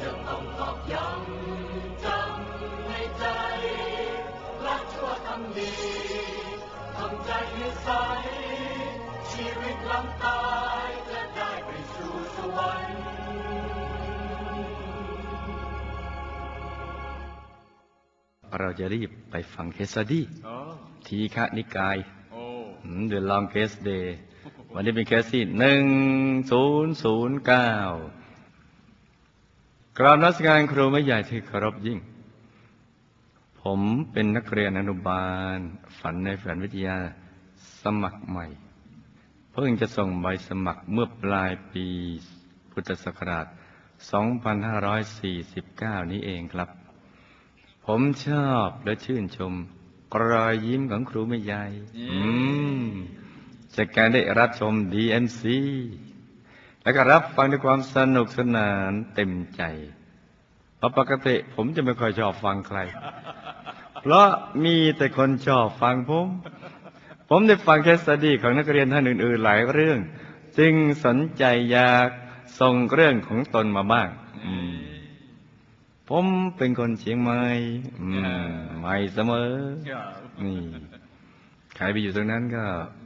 จะต้องตอกย้ำจำในใจรักชั่วทำดีทำใจให้ใสชีวิตหลังตายจะได้ไปสู่สวรรค์เราจะรีบไปฟัง case study โอ้ทีฆนิกายโอ้เดือนลองเคสเดย์วันนี้เป็นเคสที่หนึ่งศูนย์ศูนย์เก้ากราบนักการครูไม่ใหญ่ที่เคารพยิ่ง ผมเป็นนักเรียนอนุบาล ฝันในฝันวิทยาสมัครใหม่ เพิ่งจะส่งใบสมัครเมื่อปลายปีพุทธศักราช 2549 นี้เองครับ ผมชอบและชื่นชมรอยยิ้มของครูไม่ใหญ่อืม จากการได้รับชม DMC แล้วก็รับฟังด้วยความสนุกสนานเต็มใจเพราะปกติผมจะไม่ค่อยชอบฟังใคร เพราะมีแต่คนชอบฟังผม ผมได้ฟังแคสสดีของนักเรียนท่านอื่น ๆ หลายเรื่อง จึงสนใจอยากส่งเรื่องของตนมาบ้างอืมผมเป็นคนเชียงใหม่อืมใหม่เสมอครับนี่ใค รไปอยู่ตรงนั้นก็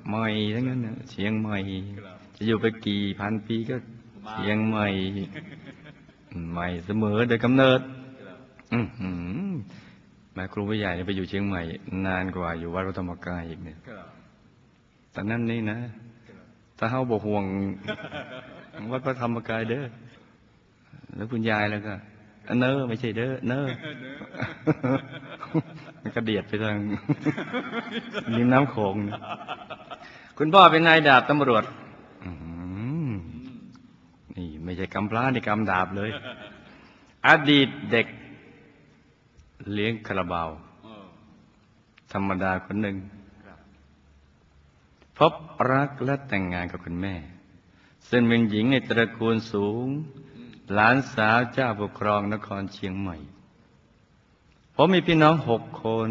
ใหม่ทั้งนั้นนะเชียงใหม่ จะอยู่ไปกี่พันปีก็เชียงใหม่ ใหม่เสมอโดยกำเนิดอืแม่ครูผู้ใหญ่เนี่ยไปอยู่เชียงใหม่ นานกว่าอยู่วัดพระธรรมกายอีกเนี่ยแต่นั่นนี่นะถ้าเฮาบกห่วงวัดพระธรรมกายเด้อแล้วคุณยายแล้วก็เนอไม่ใช่เด้อเนอ มันกระเดียดไปทางริมน้ำโขงนะคุณพ่อเป็นนายดาบตำรวจนี่ไม่ใช่กำพร้านี่กำดาบเลย อดีตเด็ก เลี้ยงคาราบาวธรรมดาคนหนึ่งพบรักและแต่งงานกับคุณแม่ ซึ่งเป็นหญิงในตระกูลสูง หลานสาวเจ้าปกครองนครเชียงใหม่ ผมมีพี่น้องหกคน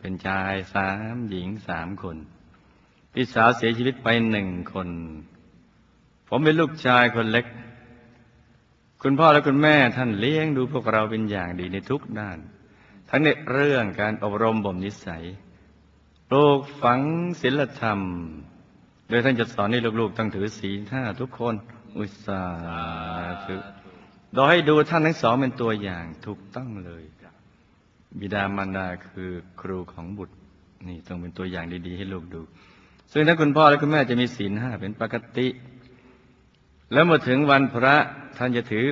เป็นชายสามหญิงสามคน พี่สาวเสียชีวิตไปหนึ่งคน ผมเป็นลูกชายคนเล็ก คุณพ่อและคุณแม่ท่านเลี้ยงดูพวกเราเป็นอย่างดีในทุกด้าน ทั้งในเรื่องการอบรมบ่มนิสัยปลูกฝังศีลธรรม โดยท่านจะสอนให้ลูกๆต้องถือศีลห้าทุกคน อุตสาธุโดยให้ดูท่านทั้งสองเป็นตัวอย่างถูกต้องเลย บิดามารดาคือครูของบุตร นี่ต้องเป็นตัวอย่างดี ๆ ให้ลูกดู ซึ่งถ้าคุณพ่อและคุณแม่จะมีศีลห้าเป็นปกติ แล้วเมื่อถึงวันพระท่านจะถือ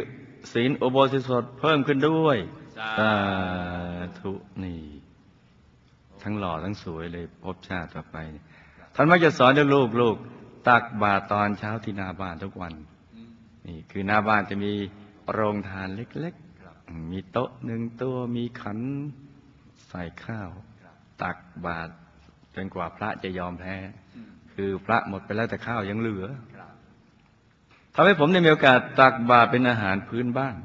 ศีลอุโบสถเพิ่มขึ้นด้วยสาธุนี่ ทั้งหล่อทั้งสวยเลยพบชาติต่อไป ท่านมักจะสอนให้ลูกลูกตักบาตรตอนเช้าที่หน้าบ้านทุกวัน นี่คือหน้าบ้านจะมีโรงทานเล็ก มีโต๊ะหนึ่งตัวมีขันใส่ข้าว ตักบาตรจนกว่าพระจะยอมแพ้ คือพระหมดไปแล้วแต่ข้าวยังเหลือครับทำให้ผมได้มีโอกาสตักบาตรเป็นอาหารพื้นบ้าน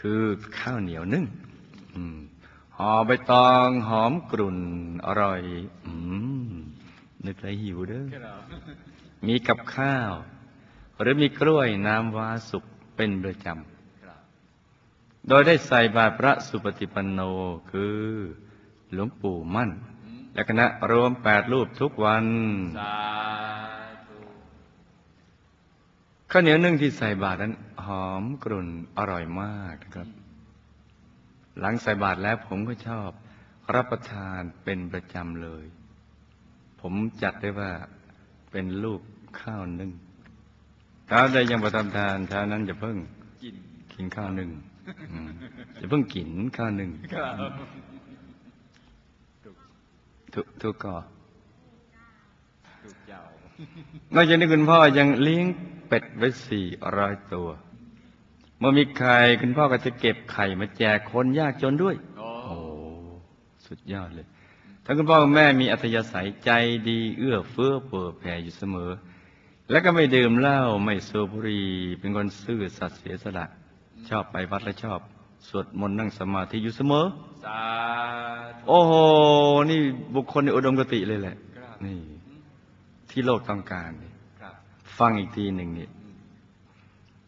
คือข้าวเหนียวนึ่งอืมห่อใบตองหอมกรุ่นอร่อยอืมนึกเลยหิวเด้อครับมีกับข้าว หรือมีกล้วยน้ำว้าสุกเป็นประจครับำ โดยได้ใส่บาตรพระสุปฏิปันโนคือ หลวงปู่มั่น และคณะรวมแปดรูปทุกวันสาธุข้าวเหนียวนึ่งที่ใส่บาตรนั้น หอมกรุ่นอร่อยมากนะครับ หลังใส่บาตรแล้วผมก็ชอบรับประทานเป็นประจำเลย ผมจัดได้ว่าเป็นลูกข้าวนึ่งถ้าใดยังประทำทานเช้านั้นจะเพิ่งกินกินข้าวหนึ่ง อืมอย่าเพิ่งกินข้าวหนึ่งครับทุกทุกก่อถูกเจ้านอกจากนี้คุณพ่อยังเลี้ยงเป็ดไว้สี่ร้อยตัว เมื่อมีไข่คุณพ่อก็จะเก็บไข่มาแจกคนยากจนด้วยโอ้โอ้สุดยอดเลยทั้งคุณพ่อคุณแม่มีอัธยาศัยใจดี เอื้อเฟื้อเผื่อแผ่อยู่เสมอ และก็ไม่ดื่มเหล้าไม่สูบบุหรี่เป็นคนซื่อสัตย์เสียสละ ชอบไปวัดและชอบ สวดมนต์นั่งสมาธิอยู่เสมอ สาธุโอ้โห นี่บุคคลในอุดมกติเลยแหละ ครับนี่ ที่โลกต้องการนี่ครับฝฟังอีกทีหนึ่งนี่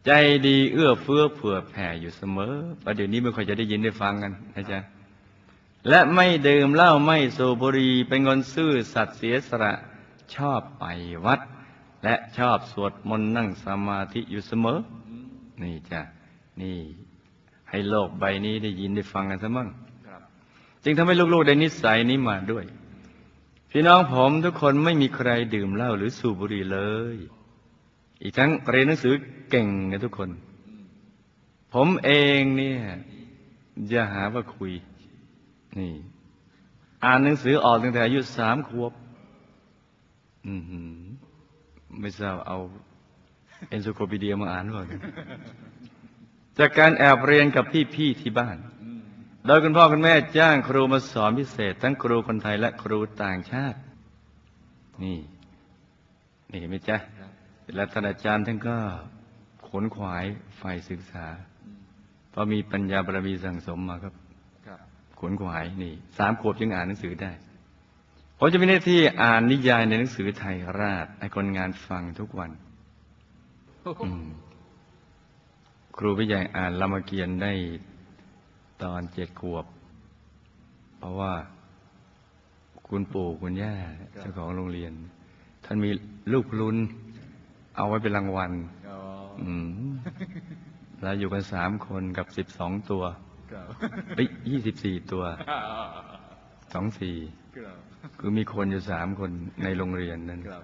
ใจดีเอื้อเฟื้อเผื่อแผ่อยู่เสมอประเดี๋ยวนี้ไม่ค่อยจะได้ยินได้ฟังกันนะจ๊ะและไม่ดื่มเหล้าไม่สูบบุหรี่เป็นคนซื่อสัตย์เสียสละชอบไปวัด และชอบสวดมนต์นั่งสมาธิอยู่เสมอ นี่จ้ะ นี่ ให้โลกใบนี้ได้ยินได้ฟังกันซะมั่งครับจึงทำให้ลูกๆได้นิสัยนี้มาด้วย พี่น้องผมทุกคนไม่มีใครดื่มเหล้าหรือสูบบุหรี่เลย อีกทั้งเรียนหนังสือเก่งกันทุกคน ผมเองเนี่ยอย่าหาว่าคุย นี่ อ่านหนังสือออกตั้งแต่อายุสามขวบ อือหือไม่ทราบเอา เอนโซโคปีเดียมาอ่านหรือเปล่าเนี่ย จากการแอบเรียนกับพี่ๆที่บ้าน โดยคุณพ่อคุณแม่จ้างครูมาสอนพิเศษ ทั้งครูคนไทยและครูต่างชาติ นี่ นี่เห็นไหมจ๊ะและท่านอาจารย์ท่านก็ขนขวายฝ่ายศึกษาเพราะมีปัญญาบารมีสั่งสมมาครับครับขนขวายนี่สามขวบจึงอ่านหนังสือได้ผมจะมีหน้าที่อ่านนิยายในหนังสือไทยราชให้คนงานฟังทุกวันอืม ครูพี่ใหญ่อ่านรามเกียรติ์ได้ตอนเจ็ดขวบ เพราะว่าคุณปู่คุณย่าเจ้าของโรงเรียน ท่านมีลูกพลุนเอาไว้เป็นรางวัลอ๋ออืมแล้วอยู่กันสามคนกับสิบสองตัวครับเอ้ยยี่สิบสี่ตัวสองสี่ครับคือมีคนอยู่สามคนในโรงเรียนนั้นครับ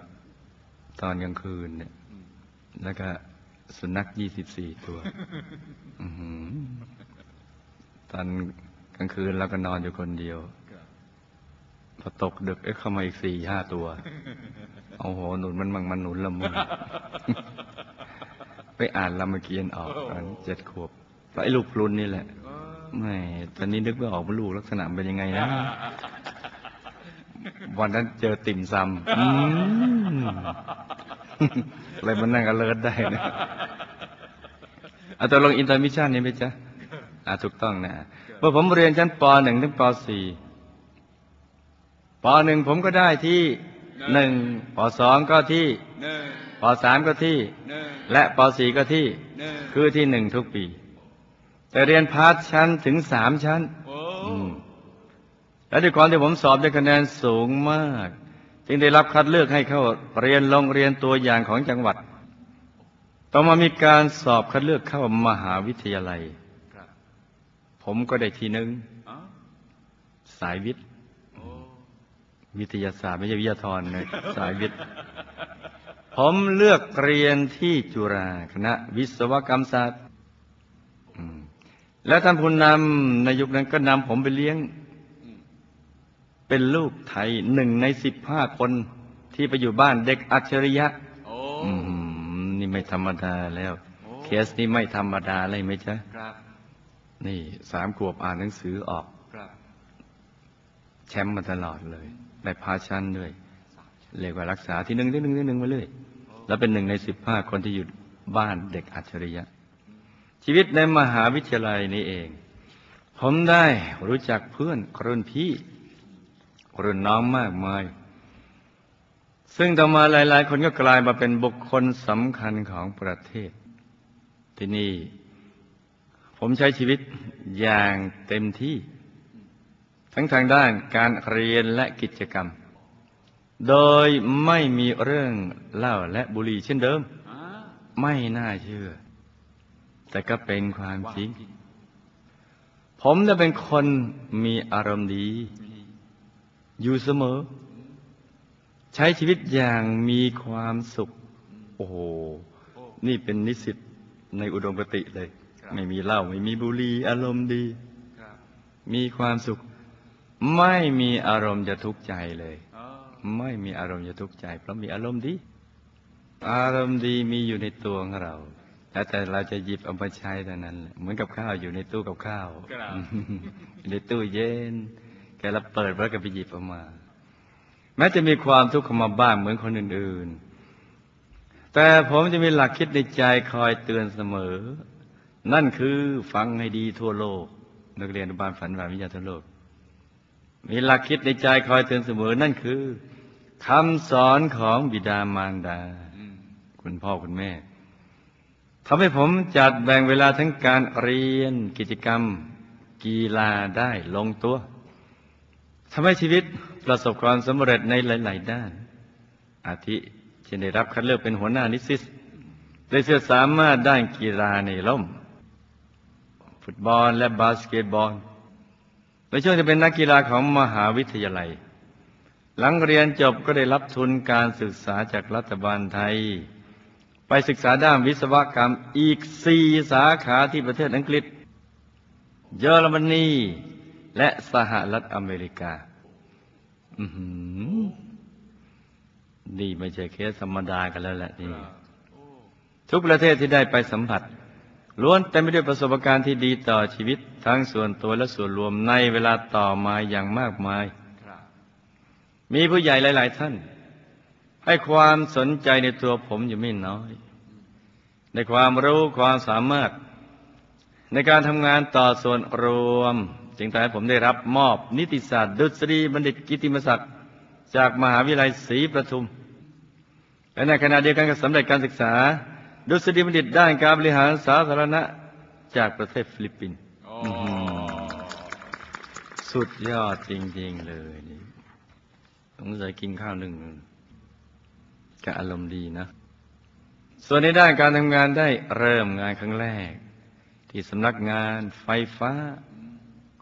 ตอนกลางคืนเนี่ยอืมแล้วก็ สุนัขยี่สิบสี่ตัวอื้อหือตอนกลางคืนเราก็นอนอยู่คนเดียวครับพอตกดึกเอ๊ะเข้ามาอีกสี่ห้าตัว เอาโหหนุนมันมังมันหนุนละมุนไปอ่านรามเกียรติ์ออกตอนเจ็ดขวบแล้วไอ้ลูกพลุนนี่แหละอ๋อไม่ตอนนี้นึกไม่ออกว่าลูกลักษณะเป็นยังไงนะ วันนั้นเจอติ่มซำ อืมอะไรมันนั่งอเลิศได้นะเอาตัวลงอินเตอร์มิชชั่นนี่ไหมจ๊ะอ่าถูกต้องนะเมื่อผมเรียนชั้นป .1 ถึงป .4 ป .1 ผมก็ได้ที่หนึ่งป .2 ก็ที่หนึ่งป .3 ก็ที่หนึ่งและป .4 ก็ที่หนึ่งคือที่หนึ่งทุกปี แต่เรียนพาร์ทชั้นถึงสามชั้นโอ้อืมและด้วยความที่ผมสอบได้คะแนนสูงมาก จึงได้รับคัดเลือกให้เข้าเรียนโรงเรียนตัวอย่างของจังหวัด ต่อมามีการสอบคัดเลือกเข้ามหาวิทยาลัย ผมก็ได้ทีหนึ่งสายวิทย์ วิทยาศาสตร์ไม่ใช่วิทยาธรนะสายวิทย์ ผมเลือกเรียนที่จุฬาคณะ วิศวกรรมศาสตร์ แล้วท่านผู้นำในยุคนั้นก็นำผมไปเลี้ยง เป็นลูกไทยหนึ่งในสิบห้าคนที่ไปอยู่บ้านเด็กอัจฉริยะโอ้อืมนี่ไม่ธรรมดาแล้วโอ้เคสนี้ไม่ธรรมดาเลยไหมจ๊ะครับนี่สามขวบอ่านหนังสือออกครับแชมป์มาตลอดเลยได้พาชั้นด้วยเรียกว่ารักษาที่หนึ่งที่หนึ่งที่หนึ่งมาเลยแล้วเป็นหนึ่งในสิบห้าคนที่อยู่บ้านเด็กอัจฉริยะ ชีวิตในมหาวิทยาลัยนี้เอง ผมได้รู้จักเพื่อนรุ่นพี่ รุ่นน้องมากมาย ซึ่งต่อมาหลาย ๆ คนก็กลายมาเป็นบุคคลสำคัญของประเทศ ที่นี่ ผมใช้ชีวิตอย่างเต็มที่ ทั้งทางด้านการเรียนและกิจกรรม โดยไม่มีเรื่องเล้าและบุหรี่เช่นเดิม ไม่น่าเชื่อ แต่ก็เป็นความจริง ผมจะเป็นคนมีอารมณ์ดี อยู่เสมอ ใช้ชีวิตอย่างมีความสุข โอ้โหโอ้นี่เป็นนิสิตในอุดมคติเลยครับไม่มีเหล้าไม่มีบุหรี่อารมณ์ดีครับมีความสุข ไม่มีอารมณ์จะทุกข์ใจเลยอ๋อไม่มีอารมณ์จะทุกข์ใจ เพราะมีอารมณ์ดี อารมณ์ดีมีอยู่ในตัวของเราแต่แต่เราจะหยิบเอามาใช้เท่านั้นแหละเหมือนกับข้าวอยู่ในตู้กับข้าวครับอยู่ในตู้เย็น แกเราเปิดแล้วก็ไปหยิบออกมา แม้จะมีความทุกข์เข้ามาบ้างเหมือนคนอื่น ๆ แต่ผมจะมีหลักคิดในใจคอยเตือนเสมอ นั่นคือฟังให้ดีทั่วโลก นักเรียนอนุบาลฝันหวานวิทยาทั่วโลก มีหลักคิดในใจคอยเตือนเสมอ นั่นคือคำสอนของบิดามารดา คุณพ่อคุณแม่ทำให้ผมจัดแบ่งเวลาทั้งการเรียนกิจกรรม กีฬาได้ลงตัว ทำให้ชีวิตประสบความสำเร็จในหลาย ๆ ด้าน อาทิเช่นได้รับคัดเลือกเป็นหัวหน้านิสิตได้เสียสามารถด้านกีฬาในร่ม ฟุตบอลและบาสเกตบอลในช่วงจะเป็นนักกีฬาของมหาวิทยาลัย หลังเรียนจบก็ได้รับทุนการศึกษาจากรัฐบาลไทย ไปศึกษาด้านวิศวกรรมอีกสี่สาขาที่ประเทศอังกฤษ เยอรมนี และสหรัฐอเมริกา อือหือนี่ไม่ใช่เคสธรรมดากันแล้วแหละนี่ทุกประเทศที่ได้ไปสัมผัสล้วนเต็มไปด้วยประสบการณ์ที่ดีต่อชีวิต ทั้งส่วนตัวและส่วนรวมในเวลาต่อมาอย่างมากมายครับมีผู้ใหญ่หลาย ๆ ท่าน ให้ความสนใจในตัวผมอยู่ไม่น้อย ในความรู้ความสามารถ ในการทำงานต่อส่วนรวม จึงทำให้ผมได้รับมอบนิติศาสตร์ดุษฎีบัณฑิตกิตติมศักดิ์จากมหาวิทยาลัยศรีประทุม และในขณะเดียวกันก็สำเร็จการศึกษา ดุษฎีบัณฑิตด้านการบริหารสาธารณะจากประเทศฟิลิปปินส์สุดยอดจริง ๆ เลยนี่สงสัยกินข้าวหนึ่งก็อารมณ์ดีนะ ส่วนในด้านการทำงานได้เริ่มงานครั้งแรก ที่สำนักงานไฟฟ้า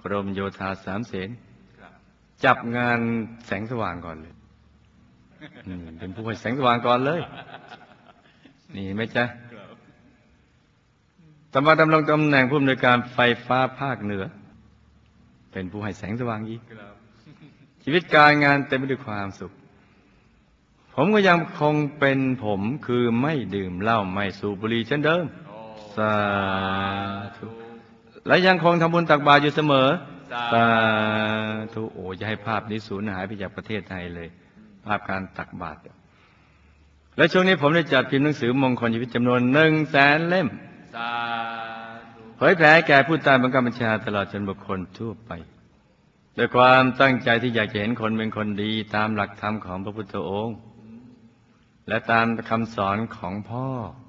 กรมโยธาสามเสนครับจับงานแสงสว่างก่อนเลยอืมเป็นผู้ให้แสงสว่างก่อนเลย นี่ไหมจ๊ะครับต่อมาดำรงตำแหน่งผู้อำนวยการไฟฟ้าภาคเหนือ เป็นผู้ให้แสงสว่างอีกครับชีวิตการงานเต็มไปด้วยความสุข ผมก็ยังคงเป็นผมคือไม่ดื่มเหล้าไม่สูบบุหรี่เช่นเดิมโอ้สาธุ และยังคงทำบุญตักบาตรอยู่เสมอสาธุโอ้จะให้ภาพนี้สูญหายไปจากประเทศไทยเลย ภาพการตักบาตรและช่วงนี้ผมได้จัดพิมพ์หนังสือมงคลชีวิตจำนวนหนึ่งแสนเล่มสาธุเผยแผ่ให้แก่ผู้ตายบังคับบัญชาตลอดจนบุคคลทั่วไปด้วยความตั้งใจที่อยากจะเห็นคนเป็นคนดีตามหลักธรรมของพระพุทธองค์ และตามคำสอนของพ่อครับ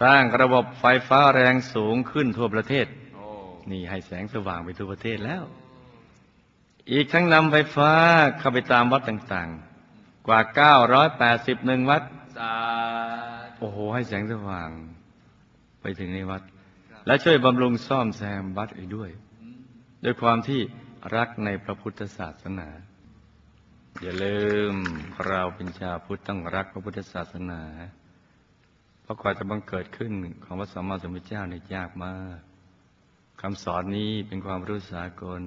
สร้างระบบไฟฟ้าแรงสูงขึ้นทั่วประเทศโอ้นี่ให้แสงสว่างไปทั่วประเทศแล้ว อีกทั้งนำไฟฟ้าเข้าไปตามวัดต่างๆ กว่า 981 วัดสาธุโอ้โห ให้แสงสว่างไปถึงในวัด และช่วยบำรุงซ่อมแซมวัดอีกด้วยอืมด้วยความที่รักในพระพุทธศาสนา อย่าลืมเราเป็นชาวพุทธต้องรักพระพุทธศาสนา เพราะกว่าจะบังเกิดขึ้นของพระสัมมาสัมพุทธเจ้าเนี่ยยากมากคำสอนนี้เป็นความรู้สากล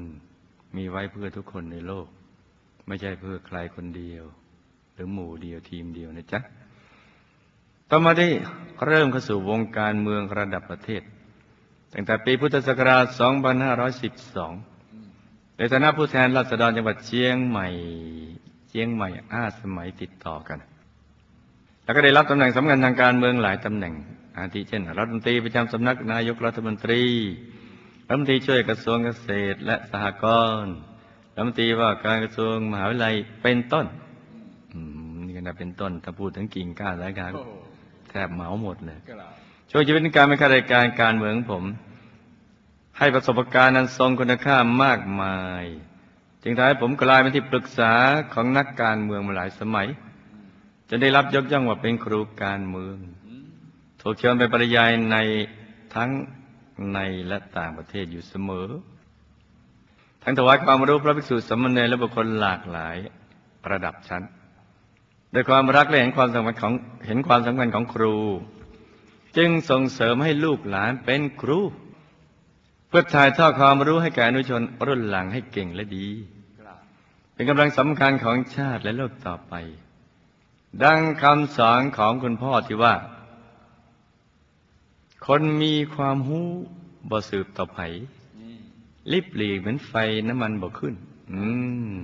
มีไว้เพื่อทุกคนในโลก ไม่ใช่เพื่อใครคนเดียว หรือหมู่เดียวทีมเดียวนะจ๊ะ ต่อมาได้เริ่มเข้าสู่วงการเมืองระดับประเทศ ตั้งแต่ปีพุทธศักราช 2512 ในฐานะผู้แทนราษฎรจังหวัดเชียงใหม่ เชียงใหม่อาสมัยติดต่อกัน แล้วก็ได้รับตำแหน่งสำคัญทางการเมืองหลายตำแหน่ง อาทิเช่นรัฐมนตรีประจำสำนักนายกรัฐมนตรีรัฐมนตรีช่วยกระทรวงเกษตรและสหกรณ์รัฐมนตรีว่าการกระทรวงมหาวิทยาลัยเป็นต้นอืมนี่ก็นับเป็นต้นถ้าพูดถึงกิ่งก้านสายการโอ้แทบเหมาหมดเลยครับช่วงชีวิตการเป็นข้าราชการการเมืองของผม ให้ประสบการณ์นั้นทรงคุณค่ามากมาย จึงทำให้ผมกลายเป็นที่ปรึกษาของนักการเมืองมาหลายสมัย จนได้รับยกย่องว่าเป็นครูการเมือง ถูกเชิญไปปริยายในทั้งในและต่างประเทศอยู่เสมอ ทั้งถวายความรู้พระภิกษุสมเณรและบุคคลหลากหลายระดับชั้นด้วยความรักและเห็นความสำคัญของเห็นความสำคัญของครู จึงส่งเสริมให้ลูกหลานเป็นครู เพื่อถ่ายทอดความรู้ให้แก่อนุชนรุ่นหลังให้เก่งและดี เป็นกำลังสำคัญของชาติและโลกต่อไป ดังคำสอนของคุณพ่อที่ว่า คนมีความหู้บ่สืบต่อไผลิบหลีกเหมือนไฟน้ำมันบ่ขึ้น อืม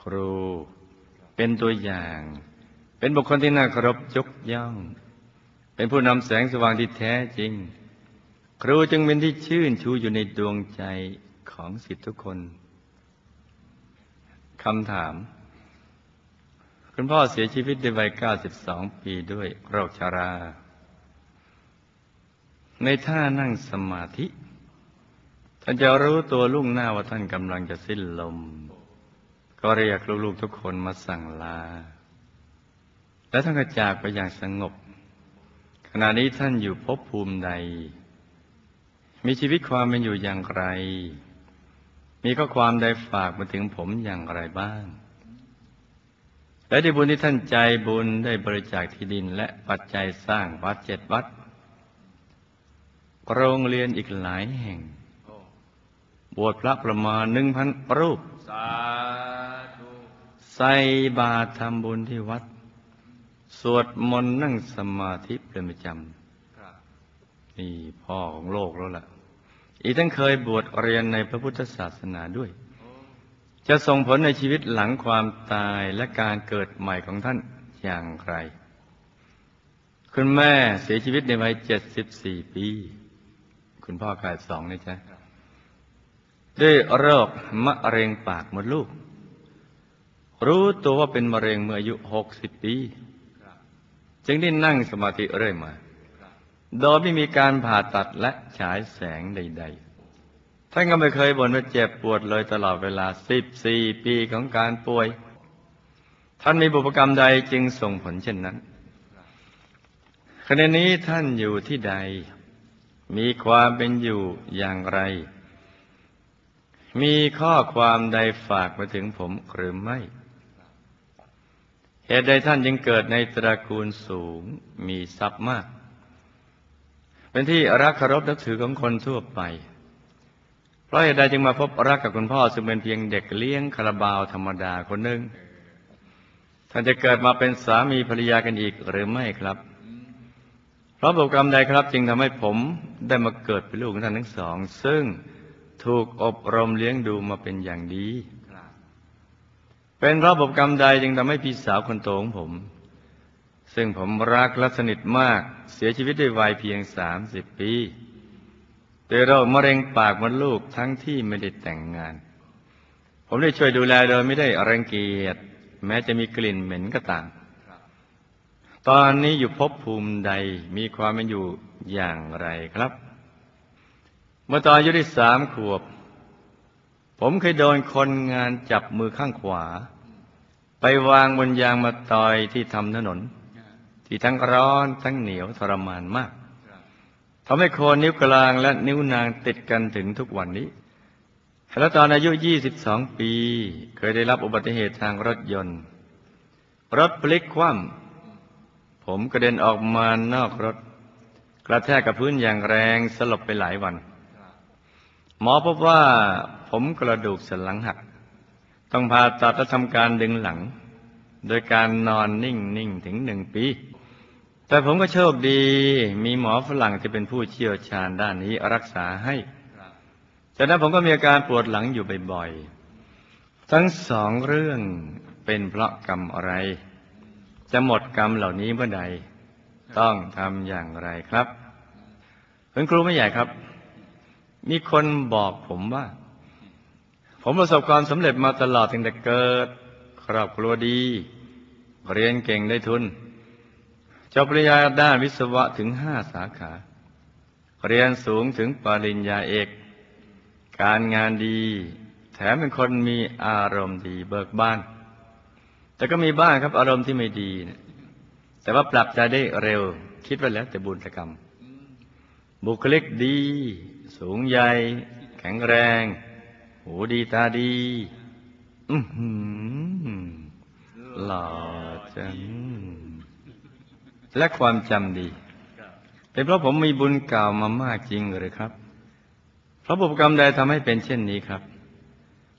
ครู เป็นตัวอย่าง เป็นบุคคลที่น่าเคารพยกย่อง เป็นผู้นำแสงสว่างที่แท้จริง ครูจึงเป็นที่ชื่นชูอยู่ในดวงใจของสิทธิทุกคนคำถาม คุณพ่อเสียชีวิตในวัย 92 ปีด้วยโรคชารา ในท่านั่งสมาธิ ท่านจะรู้ตัวลุ่งหน้าว่าท่านกำลังจะสิ้นลม ก็เรียกลูกๆทุกคนมาสั่งลา และท่านก็จากไปอย่างสงบ ขณะนี้ท่านอยู่ภพภูมิใด มีชีวิตความเป็นอยู่อย่างไร มีข้อความใดฝากมาถึงผมอย่างไรบ้าง และได้บุญที่ท่านใจบุญได้บริจาคที่ดิน และปัจจัยสร้างวัดเจ็ดวัด โรงเรียนอีกหลายแห่งโอ้บวชพระประมาณหนึ่งพันรูปสาธุใส่บาตรทำบุญที่วัด สวดมนต์นั่งสมาธิเป็นประจครับำนี่พ่อของโลกแล้วล่ะ อีกทั้งเคยบวชเรียนในพระพุทธศาสนาด้วยโอ้ จะส่งผลในชีวิตหลังความตายและการเกิดใหม่ของท่านอย่างไร คุณแม่เสียชีวิตในวัย 74 ปี คุณพ่อขาดสองนะจ๊ะ ด้วยโรคมะเร็งปากมดลูก รู้ตัวว่าเป็นมะเร็งเมื่ออายุ 60 ปี จึงได้นั่งสมาธิเรื่อยมา โดยไม่มีการผ่าตัดและฉายแสงใด ๆ ท่านก็ไม่เคยบ่นว่าเจ็บปวดเลยตลอดเวลา14ปีของการป่วย ท่านมีบุพกรรมใดจึงส่งผลเช่นนั้นขณะนี้ท่านอยู่ที่ใด มีความเป็นอยู่อย่างไร มีข้อความใดฝากมาถึงผมหรือไม่ เหตุใดท่านจึงเกิดในตระกูลสูงมีทรัพย์มาก เป็นที่รักเคารพนับถือของคนทั่วไป ราะเหตุใดจึงมาพบรักกับคุณพ่อ ซึ่งเป็นเพียงเด็กเลี้ยงคาราบาวธรรมดาคนหนึ่งท่านจะเกิดมาเป็นสามีภรรยากันอีกหรือไม่ครับ เพราะบุกรรมใดครับ จึงทำให้ผมได้มาเกิดเป็นลูกของท่านทั้งสอง ซึ่งถูกอบรมเลี้ยงดูมาเป็นอย่างดีเป็นเพราะบุกรรมใดจึงทำให้พี่สาวคนโตของผม ซึ่งผมรักและสนิทมากเสียชีวิตด้วยวัยเพียงสามสิบปี ด้วยโรคมะเร็งปากมดลูกทั้งที่ไม่ได้แต่งงาน ผมได้ช่วยดูแลโดยไม่ได้รังเกียจแม้จะมีกลิ่นเหม็นก็ตาม ตอนนี้อยู่ภพภูมิใดมีความเป็นอยู่อย่างไรครับ เมื่อตอนอายุได้สามขวบ ผมเคยโดนคนงานจับมือข้างขวา ไปวางบนยางมาตอยที่ทำถนน ที่ทั้งร้อนทั้งเหนียวทรมานมาก ทำให้โคนนิ้วกลางและนิ้วนางติดกันถึงทุกวันนี้ และตอนอายุ 22 ปี เคยได้รับอุบัติเหตุทางรถยนต์ รถพลิกคว่ำผมกระเด็นออกมานอกรถ กระแทกกับพื้นอย่างแรงสลบไปหลายวัน หมอพบว่าผมกระดูกสันหลังหัก ต้องผ่าตัดและทำการดึงหลัง โดยการนอนนิ่งๆถึงหนึ่งปี แต่ผมก็โชคดี มีหมอฝรั่งที่เป็นผู้เชี่ยวชาญด้านนี้รักษาให้จากนั้นผมก็มีอาการปวดหลังอยู่บ่อยๆ ทั้งสองเรื่องเป็นเพราะกรรมอะไร จะหมดกรรมเหล่านี้เมื่อใด ต้องทำอย่างไรครับคุณครูไม่ใหญ่ครับ มีคนบอกผมว่า ผมประสบความสำเร็จมาตลอดตั้งแต่เกิด ครอบครัวดี เรียนเก่งได้ทุน จบปริญญาด้านวิศวะถึงห้าสาขา เรียนสูงถึงปริญญาเอก การงานดี แถมเป็นคนมีอารมณ์ดีเบิกบาน แต่ก็มีบ้างครับอารมณ์ที่ไม่ดีนะแต่ว่าปรับใจได้เร็ว คิดไว้แล้วแต่บุญกรรม บุคลิกดี สูงใหญ่ แข็งแรง หูดีตาดีอือหือหล่อจัง และความจำดีเป็นเพราะผมมีบุญเก่ามามากจริงหรือครับ พระบุพกรรมใดทำให้เป็นเช่นนี้ครับ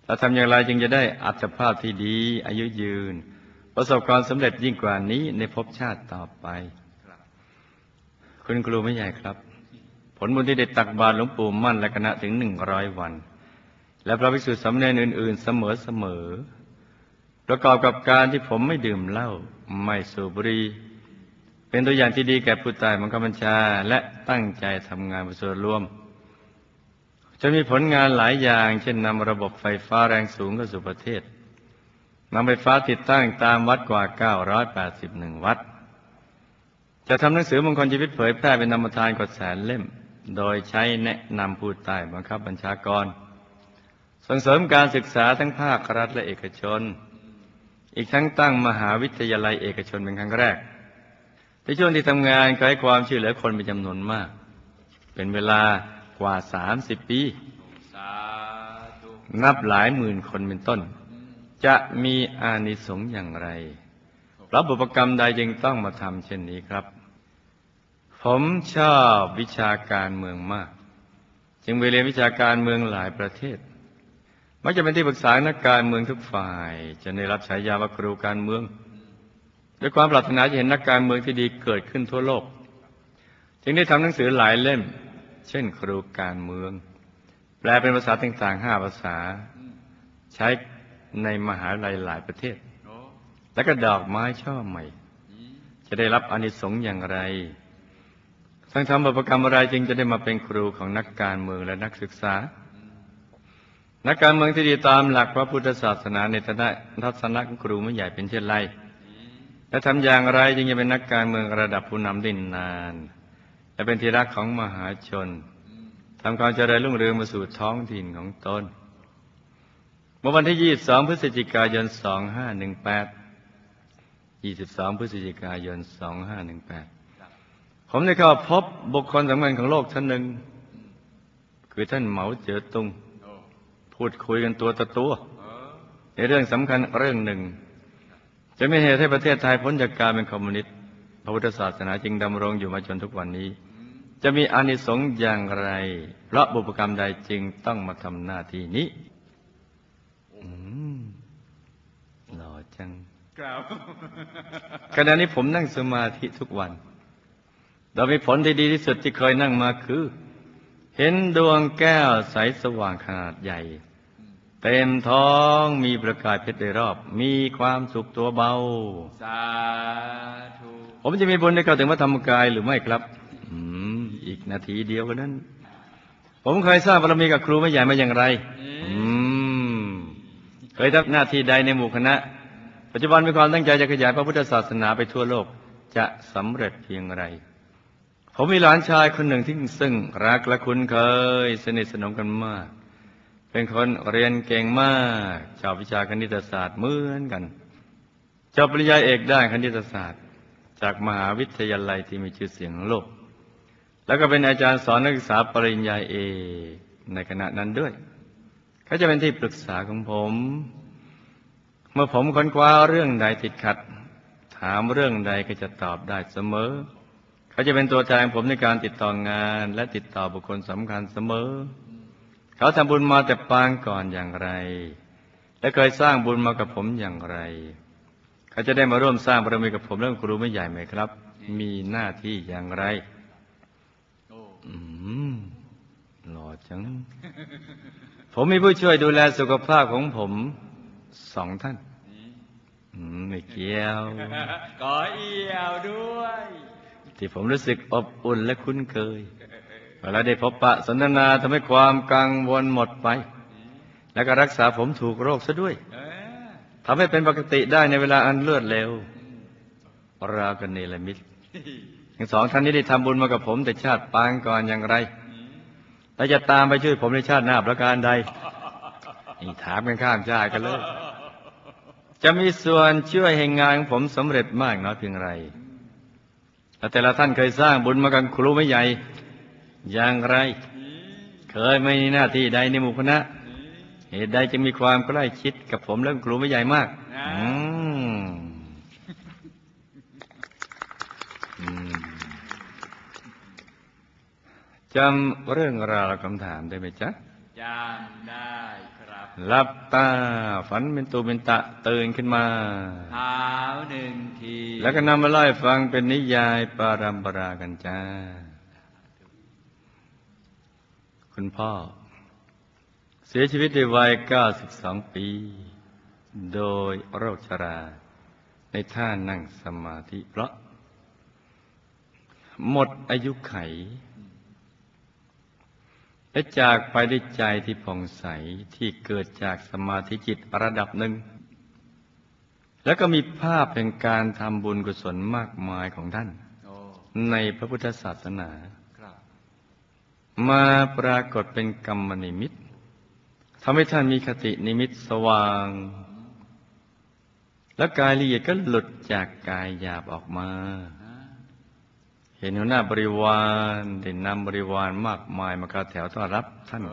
เราทำอย่างไรจึงจะได้อัตภาพที่ดี อายุยืน ประสบความสำเร็จยิ่งกว่านี้ในภพชาติต่อไปค,คุณครูไม่ใหญ่ครับ ผลบุญที่ได้ตักบาตรหลวงปู่มั่นและคณะถึงหนึ่งร้อยวัน และพระภิกษุสามเณรอื่น ๆ เสมอเสมอๆประกอบกับการที่ผมไม่ดื่มเหล้าไม่สูบบุหรี่ เป็นตัวอย่างที่ดีแก่ผู้ตายมังคบัญชา และตั้งใจทำงานเพื่อส่วนรวม จะมีผลงานหลายอย่าง เช่นนำระบบไฟฟ้าแรงสูงเข้าสู่ประเทศนำไฟฟ้าติดตั้งตามวัดกว่า 981 วัด จะทำหนังสือมงคลชีวิตเผยแพร่เป็นนำทานกว่าแสนเล่ม โดยใช้แนะนำผู้ใต้บังคับบัญชากร ส่งเสริมการศึกษาทั้งภาครัฐและเอกชน อีกทั้งตั้งมหาวิทยาลัยเอกชนเป็นครั้งแรก ในช่วงที่ทำงานก็ให้ความช่วยเหลือคนเป็นจำนวนมาก เป็นเวลากว่า30ปีสาธุนับหลายหมื่นคนเป็นต้น จะมีอานิสงส์อย่างไรราะบุพกรรมใดจึงต้องมาทำเช่นนี้ครับ ผมชอบวิชาการเมืองมาก จึงไปเรียนวิชาการเมืองหลายประเทศ มักจะเป็นที่ปรึกษานักการเมืองทุกฝ่าย จะได้รับฉายาว่าครูการเมือง ด้วยความปรารถนาจะเห็นนักการเมืองที่ดีเกิดขึ้นทั่วโลก จึงได้ทำหนังสือหลายเล่ม เช่นครูการเมือง แปลเป็นภาษาต่างๆห้าภาษา ใช้ในมหาลัยหลายประเทศ และก็ดอกไม้ช่อใหม่ จะได้รับอนิสงส์อย่างไรทั้งทำบุพกรรมอะไรจึงจะได้มาเป็นครูของนักการเมืองและนักศึกษา นักการเมืองที่ดีตามหลักพระพุทธศาสนาในฐานะทัศนะครูไม่ใหญ่เป็นเช่นไร และทำอย่างไรจึงจะเป็นนักการเมืองระดับผู้นำได้นาน และเป็นที่รักของมหาชนทำความเจริญรุ่งเรืองมาสู่ท้องถิ่นของตนเมื่อวันที่ 22 พฤศจิกายน 2518 22 พฤศจิกายน 2518 ผมได้เข้าพบบุคคลสำคัญของโลกท่านหนึ่ง คือท่านเหมาเจ๋อตุง พูดคุยกันตัวต่อตัว ในเรื่องสำคัญเรื่องหนึ่ง จะไม่เหตุให้ประเทศไทยพ้นจากการเป็นคอมมิวนิสต์พระพุทธศาสนาจึงดำรงอยู่มาจนทุกวันนี้ จะมีอานิสงส์อย่างไร เพราะบุพกรรมใดจึงต้องมาทำหน้าที่นี้อืมหล่อจังครับขณะนี้ผมนั่งสมาธิทุกวันโดยมีผลที่ดีที่สุดที่เคยนั่งมาคือ เห็นดวงแก้วใสสว่างขนาดใหญ่ เต็มท้องมีประกายเพชรโดยรอบ มีความสุขตัวเบา สาธุผมจะมีบุญได้เข้าถึงพระธรรมกายหรือไม่ครับอืมอีกนาทีเดียวกันนั้น ผมเคยสร้างบารมีกับครูไม่ใหญ่มาอย่างไรอืมเคยทำหน้าที่ใดในหมู่คณะ ปัจจุบันมีความตั้งใจจะขยายพระพุทธศาสนาไปทั่วโลกจะสำเร็จเพียงไร ผมมีหลานชายคนหนึ่งที่ซึ่งรักและคุ้นเคย สนิทสนมกันมาก เป็นคนเรียนเก่งมากชอบวิชาคณิตศาสตร์เหมือนกันจบปริญญาเอกด้านคณิตศาสตร์ จากมหาวิทยาลัยที่มีชื่อเสียงโลก แล้วก็เป็นอาจารย์สอนนักศึกษาปริญญาเอกในคณะนั้นด้วย เขาจะเป็นที่ปรึกษาของผม เมื่อผมค้นคว้าเรื่องใดติดขัด ถามเรื่องใดก็จะตอบได้เสมอ เขาจะเป็นตัวแทนผมในการติดต่องาน และติดต่อบุคคลสำคัญเสมอ เขาทำบุญมาแต่ปางก่อนอย่างไร และเคยสร้างบุญมากับผมอย่างไร เขาจะได้มาร่วมสร้างบารมีกับผมเรื่องครูไม่ใหญ่ไหมครับ มีหน้าที่อย่างไรโอ้อืมหล่อจัง ผมมีผู้ช่วยดูแลสุขภาพของผมสองท่านนี่อืมไม่เกี่ยวขอเอี่ยวด้วย ที่ผมรู้สึกอบอุ่นและคุ้นเคย เวลาได้พบปะสนทนาทำให้ความกังวลหมดไป แล้วก็รักษาผมถูกโรคซะด้วยทำให้เป็นปกติได้ในเวลาอันรวดเร็วราวกันเนลมิตทั้งสองท่านนี้ได้ทำบุญมากับผมแต่ชาติปางก่อนอย่างไรและจะตามไปช่วยผมในชาติหน้าประการใดนี่ถามกันข้ามชาติกันเลย จะมีส่วนช่วยให้งานของผมสำเร็จมากน้อยเพียงไรและแต่ละท่านเคยสร้างบุญมากับครูไม่ใหญ่ อย่างไร เคยไม่มีหน้าที่ใดในหมู่คณะ เหตุใดจึงมีความใกล้ชิดกับผมและครูไม่ใหญ่มากอ่าอืมอืมจำเรื่องราวและคำถามได้ไหมจ๊ะจำได้ครับหลับตาฝันเป็นตูเป็นตะตื่นขึ้นมาเท้าหนึ่งที แล้วก็นำมาเล่าให้ฟังเป็นนิยายปารัมปรากันจ้า คุณพ่อ เสียชีวิตในวัย 92 ปี โดยโรคชรา ในท่านั่งสมาธิเพราะ หมดอายุไข และจากไปด้วยใจที่ผ่องใสที่เกิดจากสมาธิจิตระดับหนึ่ง แล้วก็มีภาพแห่งการทำบุญกุศลมากมายของท่านโอ้ในพระพุทธศาสนาครับ มาปรากฏเป็นกรรมนิมิตทำให้ท่านมีคตินิมิตสว่าง แล้วกายละเอียดก็หลุดจากกายหยาบออกมา เห็นหัวหน้าบริวารได้นำบริวารมากมายมาเข้าแถวต้อนรับท่าน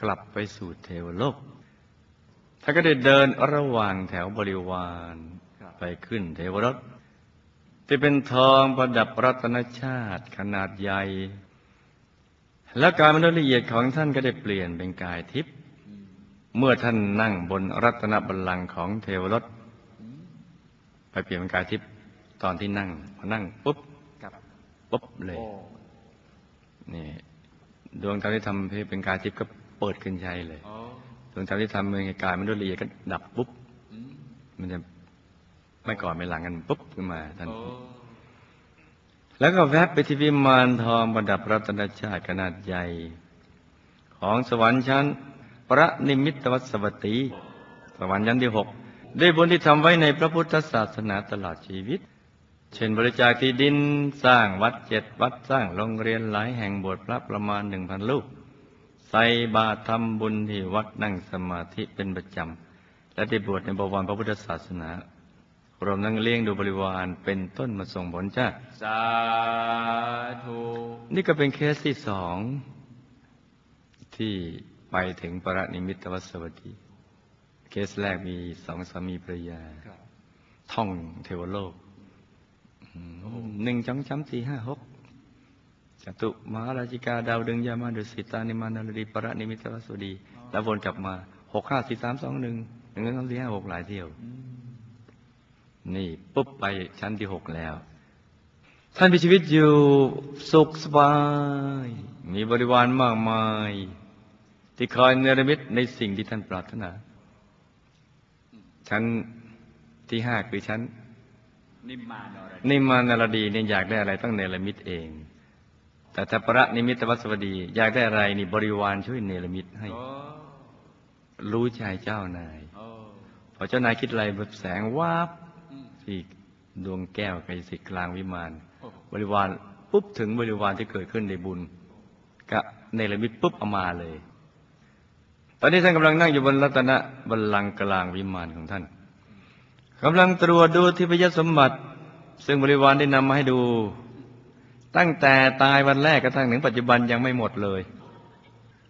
กลับไปสู่เทวโลกท่านก็ได้เดินระหว่างแถวบริวารไปขึ้นเทวรถที่เป็นทองประดับรัตนชาติขนาดใหญ่ และกายมนุษย์ละเอียดของท่านก็ได้เปลี่ยนเป็นกายทิพย์อืมเมื่อท่านนั่งบนรัตนบัลลังก์ของเทวรถอืมไปเปลี่ยนเป็นกายทิพย์ตอนที่นั่งพอนั่งปุ๊บครับปุ๊บเลยโอ้นี่ดวงธรรมที่ทำให้เป็นกายทิพย์ก็เปิดขึ้นใช้เลยโอ้ดวงธรรมที่ทำให้กายมนุษย์ละเอียดก็ดับปุ๊บอืมมันจะไม่ก่อนไม่หลังกันปุ๊บขึ้นมาทันโอ้ที แล้วก็แวบไปที่วิมานทองประดับรัตนชาติขนาดใหญ่ ของสวรรค์ชั้น พระนิมิตวัสวัตีสวรรค์ชั้นที่หกด้วยบุญที่ทำไว้ในพระพุทธศาสนาตลอดชีวิต เช่นบริจาคที่ดินสร้างวัดเจ็ดวัดสร้างโรงเรียนหลายแห่งบวชพระประมาณหนึ่งพันลูกใส่บาตรทำบุญที่วัดนั่งสมาธิเป็นประจำและได้บวชในบวรพระพุทธศาสนา รวมทั้งเลี้ยงดูบริวารเป็นต้นมาส่งผลจ้าสาธุนี่ก็เป็นเคสที่สองที่ไปถึงปรนิมมิตวสวัตดีเคสแรกมีสองสามีภรรยาครับท่องเทวโลกอืมหนึ่งสองสามสี่ห้าหกจตุมหาราชิกาดาวดึงส์ยามาดุสิตานิมมานรดีปรนิมมิตวสวัตดี แล้ววนกลับมาหกห้าสี่สามสองหนึ่งหนึ่งสองสี่ห้าหกหลายเที่ยวอืม นี่ปุ๊บไปชั้นที่หกแล้ว ท่านมีชีวิตอยู่สุขสบาย มีบริวารมากมาย ที่คอยเนรมิตในสิ่งที่ท่านปรารถนา ชั้นที่ห้าคือชั้น นิมมานรดีนิมานารดีเนี่ยอยากได้อะไรต้องเนรมิตเอง แต่ถ้าประนิมิตวัสวดี อยากได้อะไรนี่บริวารช่วยเนรมิตให้โอ้รู้ใจเจ้านายโอ้พอเจ้านายคิดอะไรแบบแสงวาบอืม ที่ดวงแก้วไกรสิทธิ์กลางวิมานโอ้บริวารปุ๊บถึงบริวารที่เกิดขึ้นในบุญก็เนรมิตปุ๊บเอามาเลย ตอนนี้ท่านกำลังนั่งอยู่บนรัตนบัลลังก์กลางวิมานของท่านกำลังตรวจดูทิพยสมบัติ ซึ่งบริวารได้นำมาให้ดู ตั้งแต่ตายวันแรกกระทั่งถึงปัจจุบันยังไม่หมดเลย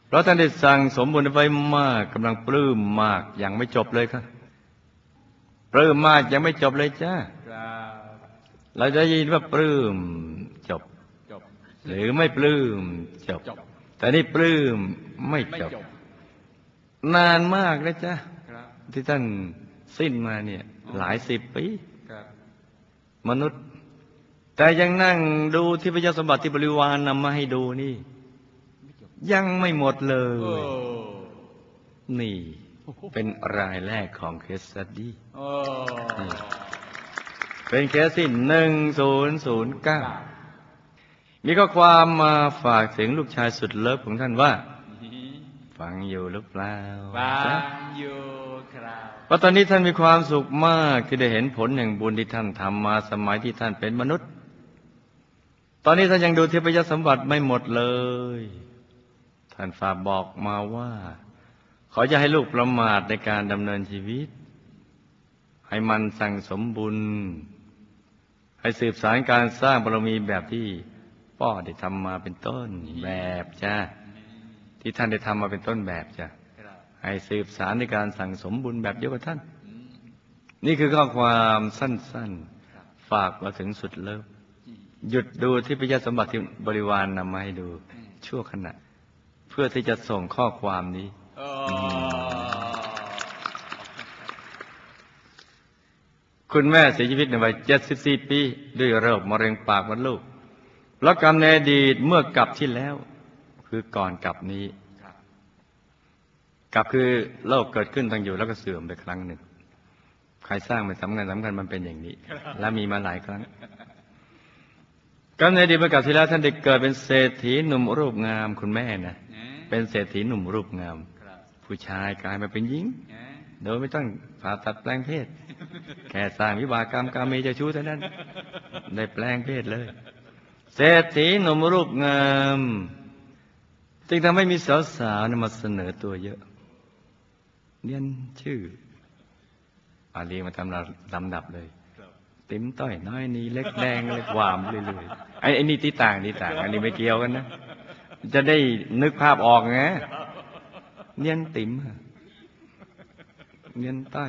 เพราะท่านได้สั่งสมบุญไว้มากกำลังปลื้มมากยังไม่จบเลยค่ะ ปลื้มมากยังไม่จบเลยจ้าครับเราจะยินว่าปลื้มจบจบหรือไม่ปลื้มจบจบ แต่นี่ปลื้มไม่ไม่จบจบ นานมากนะจ๊ะครับที่ท่านสิ้นมาเนี่ย หลายสิบปีครับมนุษย์ แต่ยังนั่งดูที่พระเจ้าสมบัติที่บริวารนำมาให้ดูนี่ไม่จบยังไม่หมดเลโอ้ยนี่ เป็นรายแรกของ case studyโอ้นี่เป็นเคสที่หนึ่งศูนย์ศูนย์เก้ามีข้อความมาฝากถึงลูกชายสุด love ของท่านว่า ฟังอยู่หรือเปล่าฟังอยู่ครับเพราะตอนนี้ท่านมีความสุขมากที่ได้เห็นผลแห่งบุญที่ท่านทำมาสมัยที่ท่านเป็นมนุษย์ ตอนนี้ท่านยังดูเทพยสมบัติไม่หมดเลย ท่านฝากบอกมาว่า ขอจะให้ลูกประมาทในการดำเนินชีวิต ให้มันสั่งสมบุญ ให้สืบสารการสร้างบารมีแบบที่พ่อได้ทำมาเป็นต้นแบบจ้าที่ท่านได้ทำมาเป็นต้นแบบจ้ะให้สืบสารในการสั่งสมบุญแบบเดียวกับท่าน นี่คือข้อความสั้น ๆ ฝากมาถึงสุดเลิฟหยุดดูที่พระยาสมบัติที่บริวารนำมาให้ดูชั่วขณะ เพื่อที่จะส่งข้อความนี้ คุณแม่เสียชีวิตในวัย 74 ปี ด้วยโรคมะเร็งปากมดลูกแล้วกรรมในอดีตเมื่อกลับที่แล้ว คือก่อนกลับนี้ครับกลับคือโลกเกิดขึ้นตั้งอยู่แล้วก็เสื่อมไปครั้งหนึ่ง ใครสร้างมันสำคัญสำคัญมันเป็นอย่างนี้ และมีมาหลายครั้งกำเนิดดีเมื่อกลับที่แล้วท่านได้เกิดเป็นเศรษฐีหนุ่มรูปงาม คุณแม่นะนะเป็นเศรษฐีหนุ่มรูปงามครับ ผู้ชายกลายมาเป็นหญิงนะโดยไม่ต้องผ่าตัดแปลงเพศ แค่สร้างวิบากกรรมกรรมมีเจ้าชู้เท่านั้น ได้แปลงเพศเลย เศรษฐีหนุ่มรูปงามจึงทำให้มีสาวๆนำมาเสนอตัวเยอะเรียนชื่อ อาลีมาทำลำดับเลยติ๋มต้อยน้อยนี้เล็กแดงเล็กหวามเรื่อยๆไอ้ไอ้นี่ที่ต่างที่ต่าง อันนี้ไม่เกี่ยวกันนะ จะได้นึกภาพออกไง เนียนติ๋มอะเนียนต้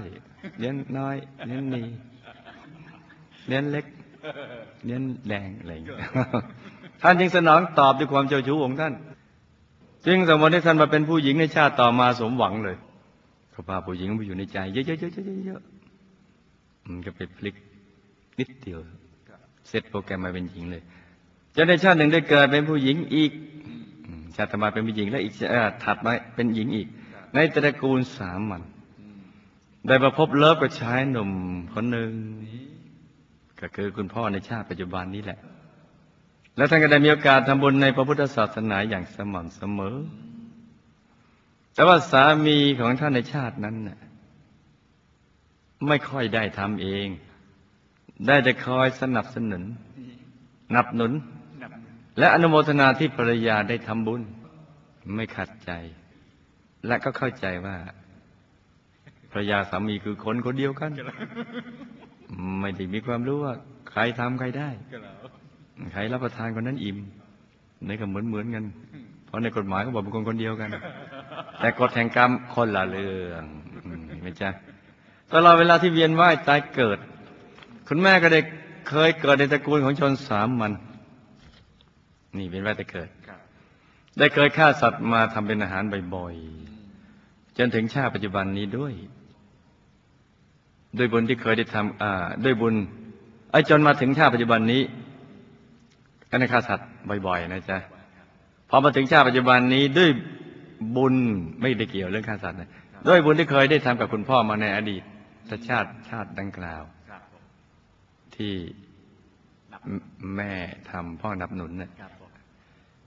เนียนน้อยเนียนนีเนียนเล็กเนียนแดงอะไรอย่างเงี้ยท่านจึงสนองตอบด้วยความเจ้าชู้ของท่าน จึงสมมติให้ท่านมาเป็นผู้หญิงในชาติต่อมาสมหวังเลยเขาพาผู้หญิงมาอยู่ในใจ เยอะๆๆๆๆมันก็ไปพลิกนิดเดียวเสร็จโปรแกรมมาเป็นหญิงเลยจนในชาติหนึ่งได้เกิดเป็นผู้หญิงอีก ชาติมาเป็นผู้หญิงและอีกชาติถัดมาเป็นหญิงอีก ในตระกูลสามัญได้ประพบเลิฟกับชายหนุ่มคนหนึ่งก็คือคุณพ่อในชาติปัจจุบันนี้แหละ แล้วท่านก็ได้มีโอกาสทำบุญในพระพุทธศาสนาอย่างสม่ำเสมอ แต่ว่าสามีของท่านในชาตินั้นน่ะไม่ค่อยได้ทำเอง ได้แต่คอยสนับสนุนนับหนุน และอนุโมทนาที่ภรรยาได้ทำบุญ ไม่ขัดใจ และก็เข้าใจว่าภรรยาสามีคือคนคนเดียวกัน ไม่ได้มีความรู้ว่า ใครทำใครได้ ใครรับประทานคนนั้นอิ่มในก็เหมือนเหมือนกัน เพราะในกฎหมายเขาบอกเป็นคนคนเดียวกัน แต่กฎแห่งกรรมคนละเรื่องไม่ใช่ตลอดเวลาที่เวียนว่ายตายเกิด คุณแม่ก็ได้เคยเกิดในตระกูลของชนสามมัน เป็นว่าแต่เกิด ได้เคยฆ่าสัตว์มาทำเป็นอาหารบ่อยๆ จนถึงชาติปัจจุบันนี้ด้วย ด้วยบุญที่เคยได้ทำอ่าด้วยบุญไอ้จนมาถึงชาติปัจจุบันนี้ก็ได้ฆ่าสัตว์บ่อยๆ นะจ๊ะพอมาถึงชาติปัจจุบันนี้ด้วยบุญไม่ได้เกี่ยวเรื่องฆ่าสัตว์นะด้วยบุญที่เคยได้ทำกับคุณพ่อมาในอดีตชาติชาติดังกล่าวครับผมที่แม่ทำพ่อนับหนุนน่ะครับผม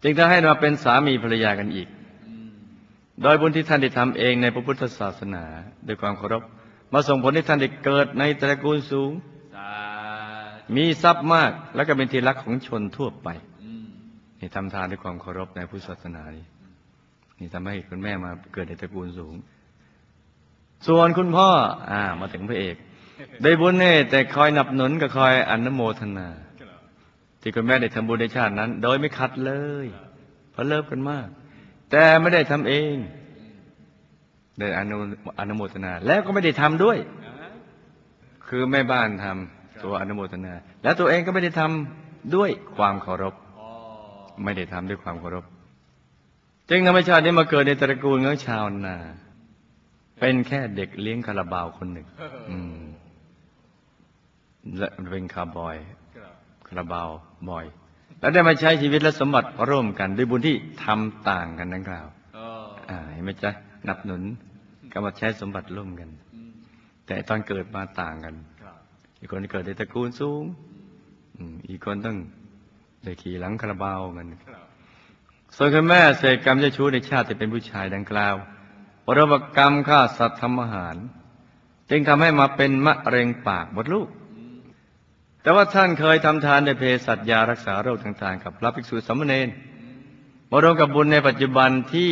จึงจะให้มาเป็นสามีภรรยากันอีก โดยบุญที่ท่านได้ทำเองในพระพุทธศาสนาด้วยความเคารพ มาส่งผลให้ท่านได้เกิดในตระกูลสูงสมีทรัพย์มากและก็เป็นที่รักของชนทั่วไปนี่ทำทานด้วยความเคารพในพุทธศาสนานี่นี่ทำให้คุณแม่มาเกิดในตระกูลสูง ส่วนคุณพ่ออ่ามาถึงพระเอก ได้บุญเนี่ยแต่คอยหนับหนุนกับคอยอนุโมทนา ที่คุณแม่ได้ทำบุญในชาตินั้น โดยไม่ขัดเลยเพราะเลิฟกันมาก แต่ไม่ได้ทำเองได้อนุอนุโมทนา แล้วก็ไม่ได้ทำด้วย คือแม่บ้านทำตัวอนุโมทนา แล้วตัวเองก็ไม่ได้ทำด้วยความเคารพไม่ได้ทำด้วยความเคารพจึงธรรมชาตินี้มาเกิดในตระกูลของชาวนา เป็นแค่เด็กเลี้ยงคาราบาวคนหนึ่งและเป็นคาร์บอยครับคาราบาว บอย แล้วได้มาใช้ชีวิตและสมบัติร่วมกันด้วยบุญที่ทำต่างกันดังกล่าวอ๋ออ่าเห็นไหมจ๊ะนับหนุนก็มาใช้สมบัติร่วมกันอืมแต่ตอนเกิดมาต่างกันครับอีกคนเกิดในตระกูลสูงอืมอีกคนต้องได้ขี่หลังคาราบาวกันครับส่วนคุณแม่เสกกรรมเจ้าชู้ในชาติที่เป็นผู้ชายดังกล่าวปรบกรรมฆ่าสัตว์ทำอาหาร จึงทำให้มาเป็นมะเร็งปากมดลูก แต่ว่าท่านเคยทำทานในเภสัชยารักษาโรคต่างๆ กับพระภิกษุสามเณรมารวมกับบุญในปัจจุบันที่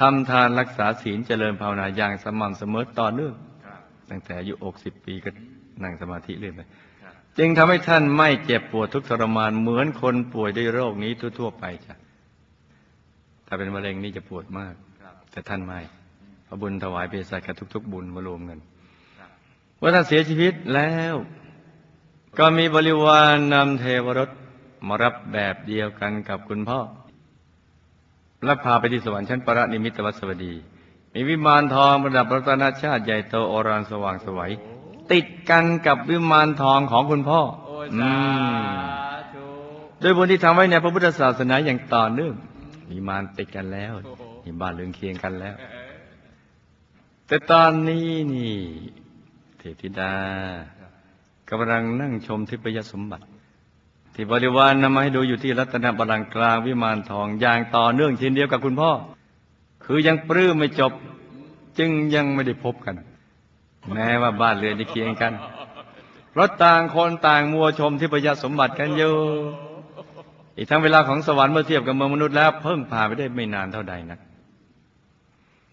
ทำทานรักษาศีลเจริญภาวนาอย่างสม่ำเสมอต่อเนื่องครับตั้งแต่อายุ60ปีก็นั่งสมาธิเรื่อยไปครับจึงทำให้ท่านไม่เจ็บปวดทุกข์ทรมานเหมือนคนป่วยด้วยโรคนี้ทั่วๆไปจ้ะถ้าเป็นมะเร็งนี่จะปวดมากครับแต่ท่านไม่เพราะบุญถวายเภสัชกับทุก ๆ บุญมารวมกันครับเมื่อท่านเสียชีวิตแล้ว ก็มีบริวารนำเทวรถมารับแบบเดียวกันกับคุณพ่อ และพาไปที่สวรรค์ชั้นปรนิมิตวสวัสดี มีวิมานทองประดับรัตนชาติใหญ่โตโอรานสว่างไสวัยติดกันกับวิมานทองของคุณพ่อโอ้ยอืสามธุด้วยบุญที่ทำไว้ในพระพุทธศาสนาอย่างต่อเนื่องวิมานติดกันแล้วโอ้โหมีบ้านเรือนเคียงกันแล้วเออแต่ตอนนี้นี่เทพธิดา กำลังนั่งชมทิพยสมบัติ ที่บริวารนำมาให้ดูอยู่ที่รัตนบัลลังก์กลางวิมานทองอย่างต่อเนื่องเช่นเดียวกับคุณพ่อ คือยังปลื้มไม่จบ จึงยังไม่ได้พบกัน แม้ว่าบ้านเรือนจะเคียงกันเพราะต่างคนต่างมัวชมที่ประยสมบัติกันอยู่อีกทั้งเวลาของสวรรค์เมื่อเทียบกับเมืองมนุษย์แล้ว เพิ่งผ่านไปได้ไม่นานเท่าใดนัก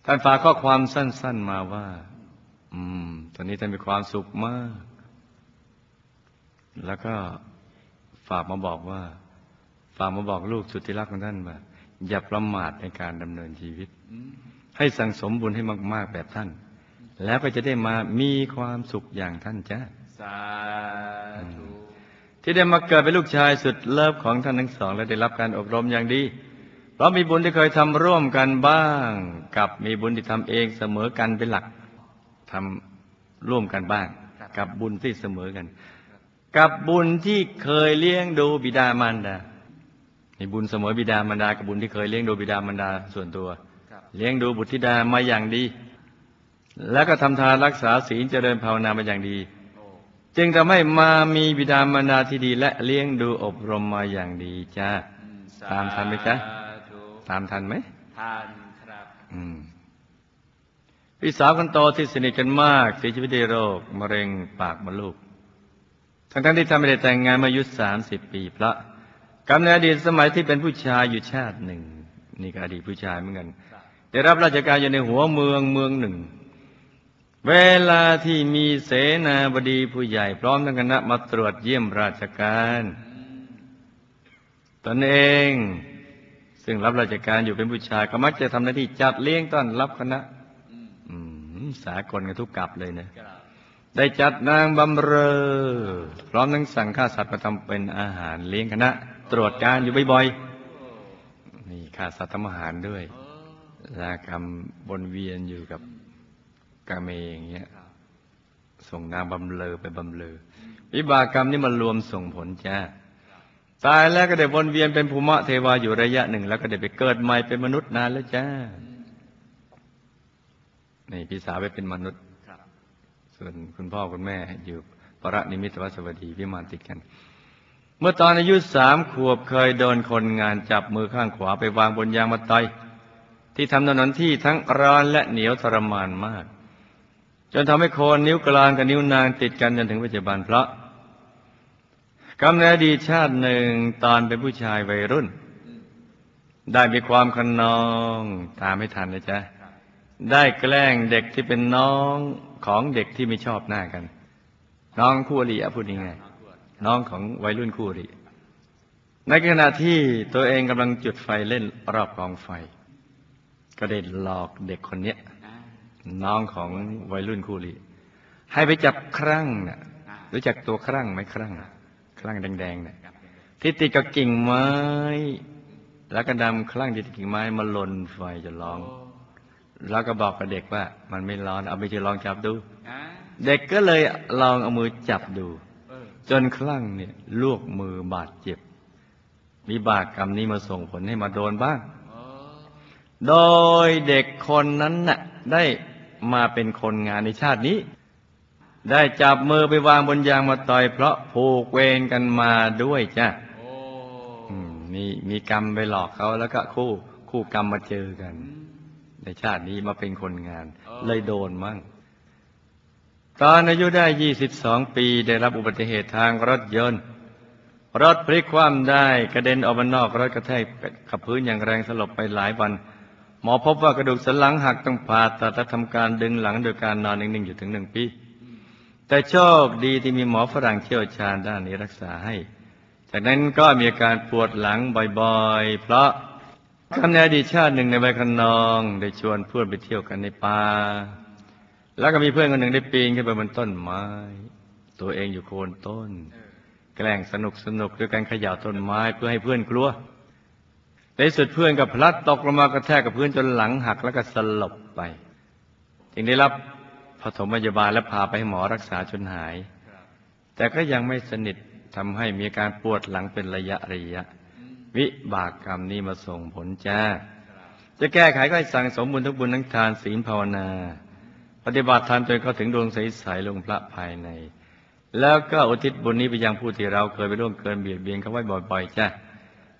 ท่านฝากข้อความสั้น ๆมาว่า อืม ตอนนี้ท่านมีความสุขมาก แล้วก็ฝากมาบอกว่า ฝากมาบอกลูกสุดที่รักของท่านว่าอย่าประมาทในการดำเนินชีวิต ให้สั่งสมบุญให้มาก ๆ แบบท่าน แล้วก็จะได้มามีความสุขอย่างท่านจ้าสาธุที่ได้มาเกิดเป็นลูกชายสุดเลิฟของท่านทั้งสอง และได้รับการอบรมอย่างดีเพราะมีบุญที่เคยทำร่วมกันบ้าง กับมีบุญที่ทำเองเสมอกันเป็นหลักทำร่วมกันบ้าง กับบุญที่เสมอกัน กับบุญที่เคยเลี้ยงดูบิดามารดามีบุญเสมอบิดามารดากับบุญที่เคยเลี้ยงดูบิดามารดาส่วนตัวครับเลี้ยงดูบุตรธิดามาอย่างดี แล้วก็ทำทานรักษาศีลเจริญภาวนามาอย่างดีโอ้จึงทำให้มามีบิดามารดาที่ดี และเลี้ยงดูอบรมมาอย่างดีจ้าอืมสตามทันไหมจ๊ะสาธุตามทันไหมทานครับอืมพี่สาวคนโตที่สนิทกันมากเสียชีวิตด้วยโรคมะเร็งปากมดลูก ทั้งๆที่ทำไม่ได้แต่งงานมาอายุสามสิบปีพระกำเนิดอดีตสมัยที่เป็นผู้ชายอยู่ชาติหนึ่ง นี่ก็อดีตผู้ชายเหมือนกันได้รับราชการอยู่ในหัวเมืองเมืองหนึ่ง เวลาที่มีเสนาบดีผู้ใหญ่ พร้อมทั้งคณะมาตรวจเยี่ยมราชการตนเอง ซึ่งรับราชการอยู่เป็นผู้ชายก็มักจะทำหน้าที่จัดเลี้ยงต้อนรับคณะสากลกันทุกกลับเลยนะ ได้จัดนางบำเรอ พร้อมทั้งสั่งข้าสัตว์มาทำเป็นอาหารเลี้ยงคณะ ตรวจการอยู่บ่อยๆนี่ข้าสัตว์ทำอาหารด้วยลากรรมวนเวียนอยู่กับกาเมอย่างเงี้ยส่งนางบำเลอไปบำเลอวิบากกรรมนี่มันรวมส่งผลจ้าตายแล้วก็ได้วนเวียนเป็นภูมิเทวาอยู่ระยะหนึ่ง แล้วก็ได้ไปเกิดใหม่เป็นมนุษย์นานแล้วจ้านี่พี่สาวไปเป็นมนุษย์ ส่วนคุณพ่อคุณแม่อยู่ประนิมิตวสวัสดีวิมานติดกัน เมื่อตอนอายุสามขวบเคยโดนคนงานจับมือข้างขวาไปวางบนยางมะตอยที่ทำถนนที่ทั้งร้อนและเหนียวทรมานมาก จนทำให้โคนนิ้วกลางกับนิ้วนางติดกันจนถึงปัจจุบันเพราะกำเนิดดีชาติหนึ่งตอนเป็นผู้ชายวัยรุ่น ได้มีความขนอง ตามไม่ทันนะจ๊ะได้แกล้งเด็กที่เป็นน้อง ของเด็กที่ไม่ชอบหน้ากัน น้องคู่อริพูดยังไงน้องของวัยรุ่นคู่อริในขณะที่ตัวเองกำลังจุดไฟเล่นรอบกองไฟ ก็ได้หลอกเด็กคนเนี้ยน้องของวัยรุ่นคู่อริให้ไปจับครั่งน่ะอ่ารู้จักตัวครั่งไหมครั่งครั่งแดงๆน่ะที่ติดกับกิ่งไม้ แล้วก็นำครั่งที่ติดกิ่งไม้มาลนไฟจะร้อง โอ้แล้วก็บอกกับเด็กว่า มันไม่ร้อน เอาไปจะลองจับดูอ่าเด็กก็เลยลองเอามือจับดูเออจนคลั่งเนี่ยลวกมือบาดเจ็บ มีบากกรรมนี้มาส่งผลให้มาโดนบ้างโอ้โดยเด็กคนนั้นน่ะได้มาเป็นคนงานในชาตินี้ ได้จับมือไปวางบนยางมาต่อย เพราะผูกเวรกันมาด้วยจ้ะโอ้อืมมีมีกรรมไปหลอกเขาแล้วก็คู่คู่กรรมมาเจอกัน ในชาตินี้มาเป็นคนงาน เลยโดนมั่ง ตอนอายุได้22ปีได้รับอุบัติเหตุทางรถยนต์ รถพลิกคว่ำได้กระเด็นออกมานอกรถกระแทกกับพื้นอย่างแรงสลบไปหลายวัน หมอพบว่ากระดูกสันหลังหักต้องผ่าตัดและทำการดึงหลังโดยการนอนนิ่งๆอยู่ถึงหนึ่งปี แต่โชคดีที่มีหมอฝรั่งเชี่ยวชาญด้านนี้รักษาให้ จากนั้นก็มีอาการปวดหลังบ่อยๆ เพราะ คำในอดีตชาติหนึ่งในใบคันนอง ได้ชวนเพื่อนไปเที่ยวกันในป่าแล้วก็มีเพื่อนคนหนึ่งได้ปีนขึ้นไปบนต้นไม้ ตัวเองอยู่โคนต้น แกล้งสนุกสนุกด้วยการขย่าต้นไม้เพื่อให้เพื่อนกลัวในสุดเพื่อนกับพลัดตกลงมากระแทกกับพื้นจนหลังหักแล้วก็สลบไป จึงได้รับปฐมพยาบาลและพาไปให้หมอรักษาจนหาย แต่ก็ยังไม่สนิททำให้มีอาการปวดหลังเป็นระยะระยะ วิบากกรรมนี้มาส่งผลจ้า จะแก้ไขก็ให้สั่งสมบุญทุกบุญทั้งทานศีลภาวนา ปฏิบัติธรรมจนเขาถึงดวงใสๆลงพระภายใน แล้วก็อุทิศบุญนี้ไปยังผู้ที่เราเคยไปร่วมเกินเบียดเบียนเขาไว้บ่อยๆจ้า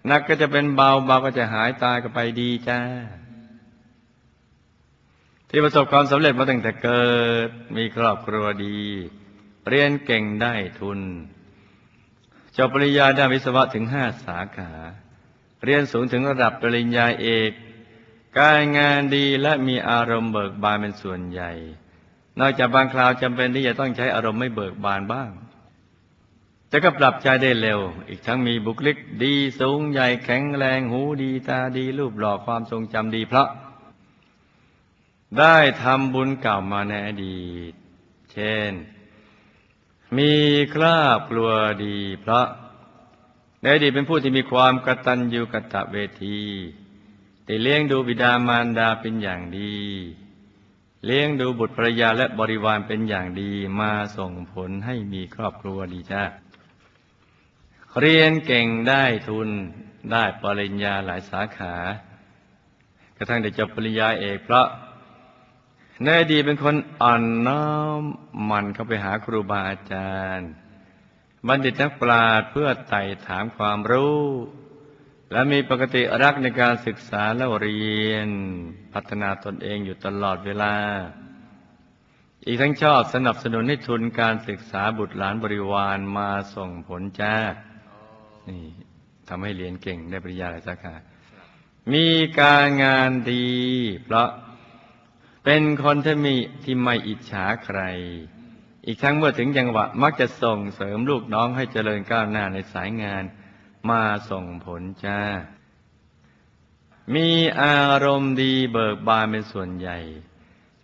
นักก็จะเป็นเบาเบาก็จะหายตายก็ไปดีจ้า ที่ประสบความสำเร็จมาตั้งแต่เกิด มีครอบครัวดี เรียนเก่งได้ทุน จบปริญญาด้านวิศวะถึงห้าสาขา เรียนสูงถึงระดับปริญญาเอก การงานดีและมีอารมณ์เบิกบานเป็นส่วนใหญ่ นอกจากบางคราวจำเป็นที่จะต้องใช้อารมณ์ไม่เบิกบานบ้างแต่ก็ปรับใจได้เร็ว อีกทั้งมีบุคลิกดีสูงใหญ่แข็งแรงหูดีตาดีรูปหล่อความทรงจำดีเพราะ ได้ทำบุญเก่ามาในอดีต เช่น มีครอบครัวดีเพราะในอดีตเป็นผู้ที่มีความกตัญญูกตเวทีได้เลี้ยงดูบิดามารดาเป็นอย่างดี เลี้ยงดูบุตรภรรยาและบริวารเป็นอย่างดีมาส่งผลให้มีครอบครัวดีจ้าเรียนเก่งได้ทุนได้ปริญญาหลายสาขา กระทั่งได้จบปริญญาเอกเพราะ ในอดีตเป็นคนอ่อนน้อมมันเข้าไปหาครูบาอาจารย์ บัณฑิตนักปราชญ์เพื่อไต่ถามความรู้ และมีปกติรักในการศึกษาและเรียน พัฒนาตนเองอยู่ตลอดเวลา อีกทั้งชอบสนับสนุนให้ทุนการศึกษาบุตรหลานบริวารมาส่งผลจ้านี่ทำให้เรียนเก่งได้ปริญญาหลายสาขามีการงานดี เพราะ เป็นคนที่มีที่ไม่อิจฉาใคร อีกทั้งเมื่อถึงจังหวะมักจะส่งเสริมลูกน้องให้เจริญก้าวหน้าในสายงานมาส่งผลจ้า มีอารมณ์ดีเบิกบานเป็นส่วนใหญ่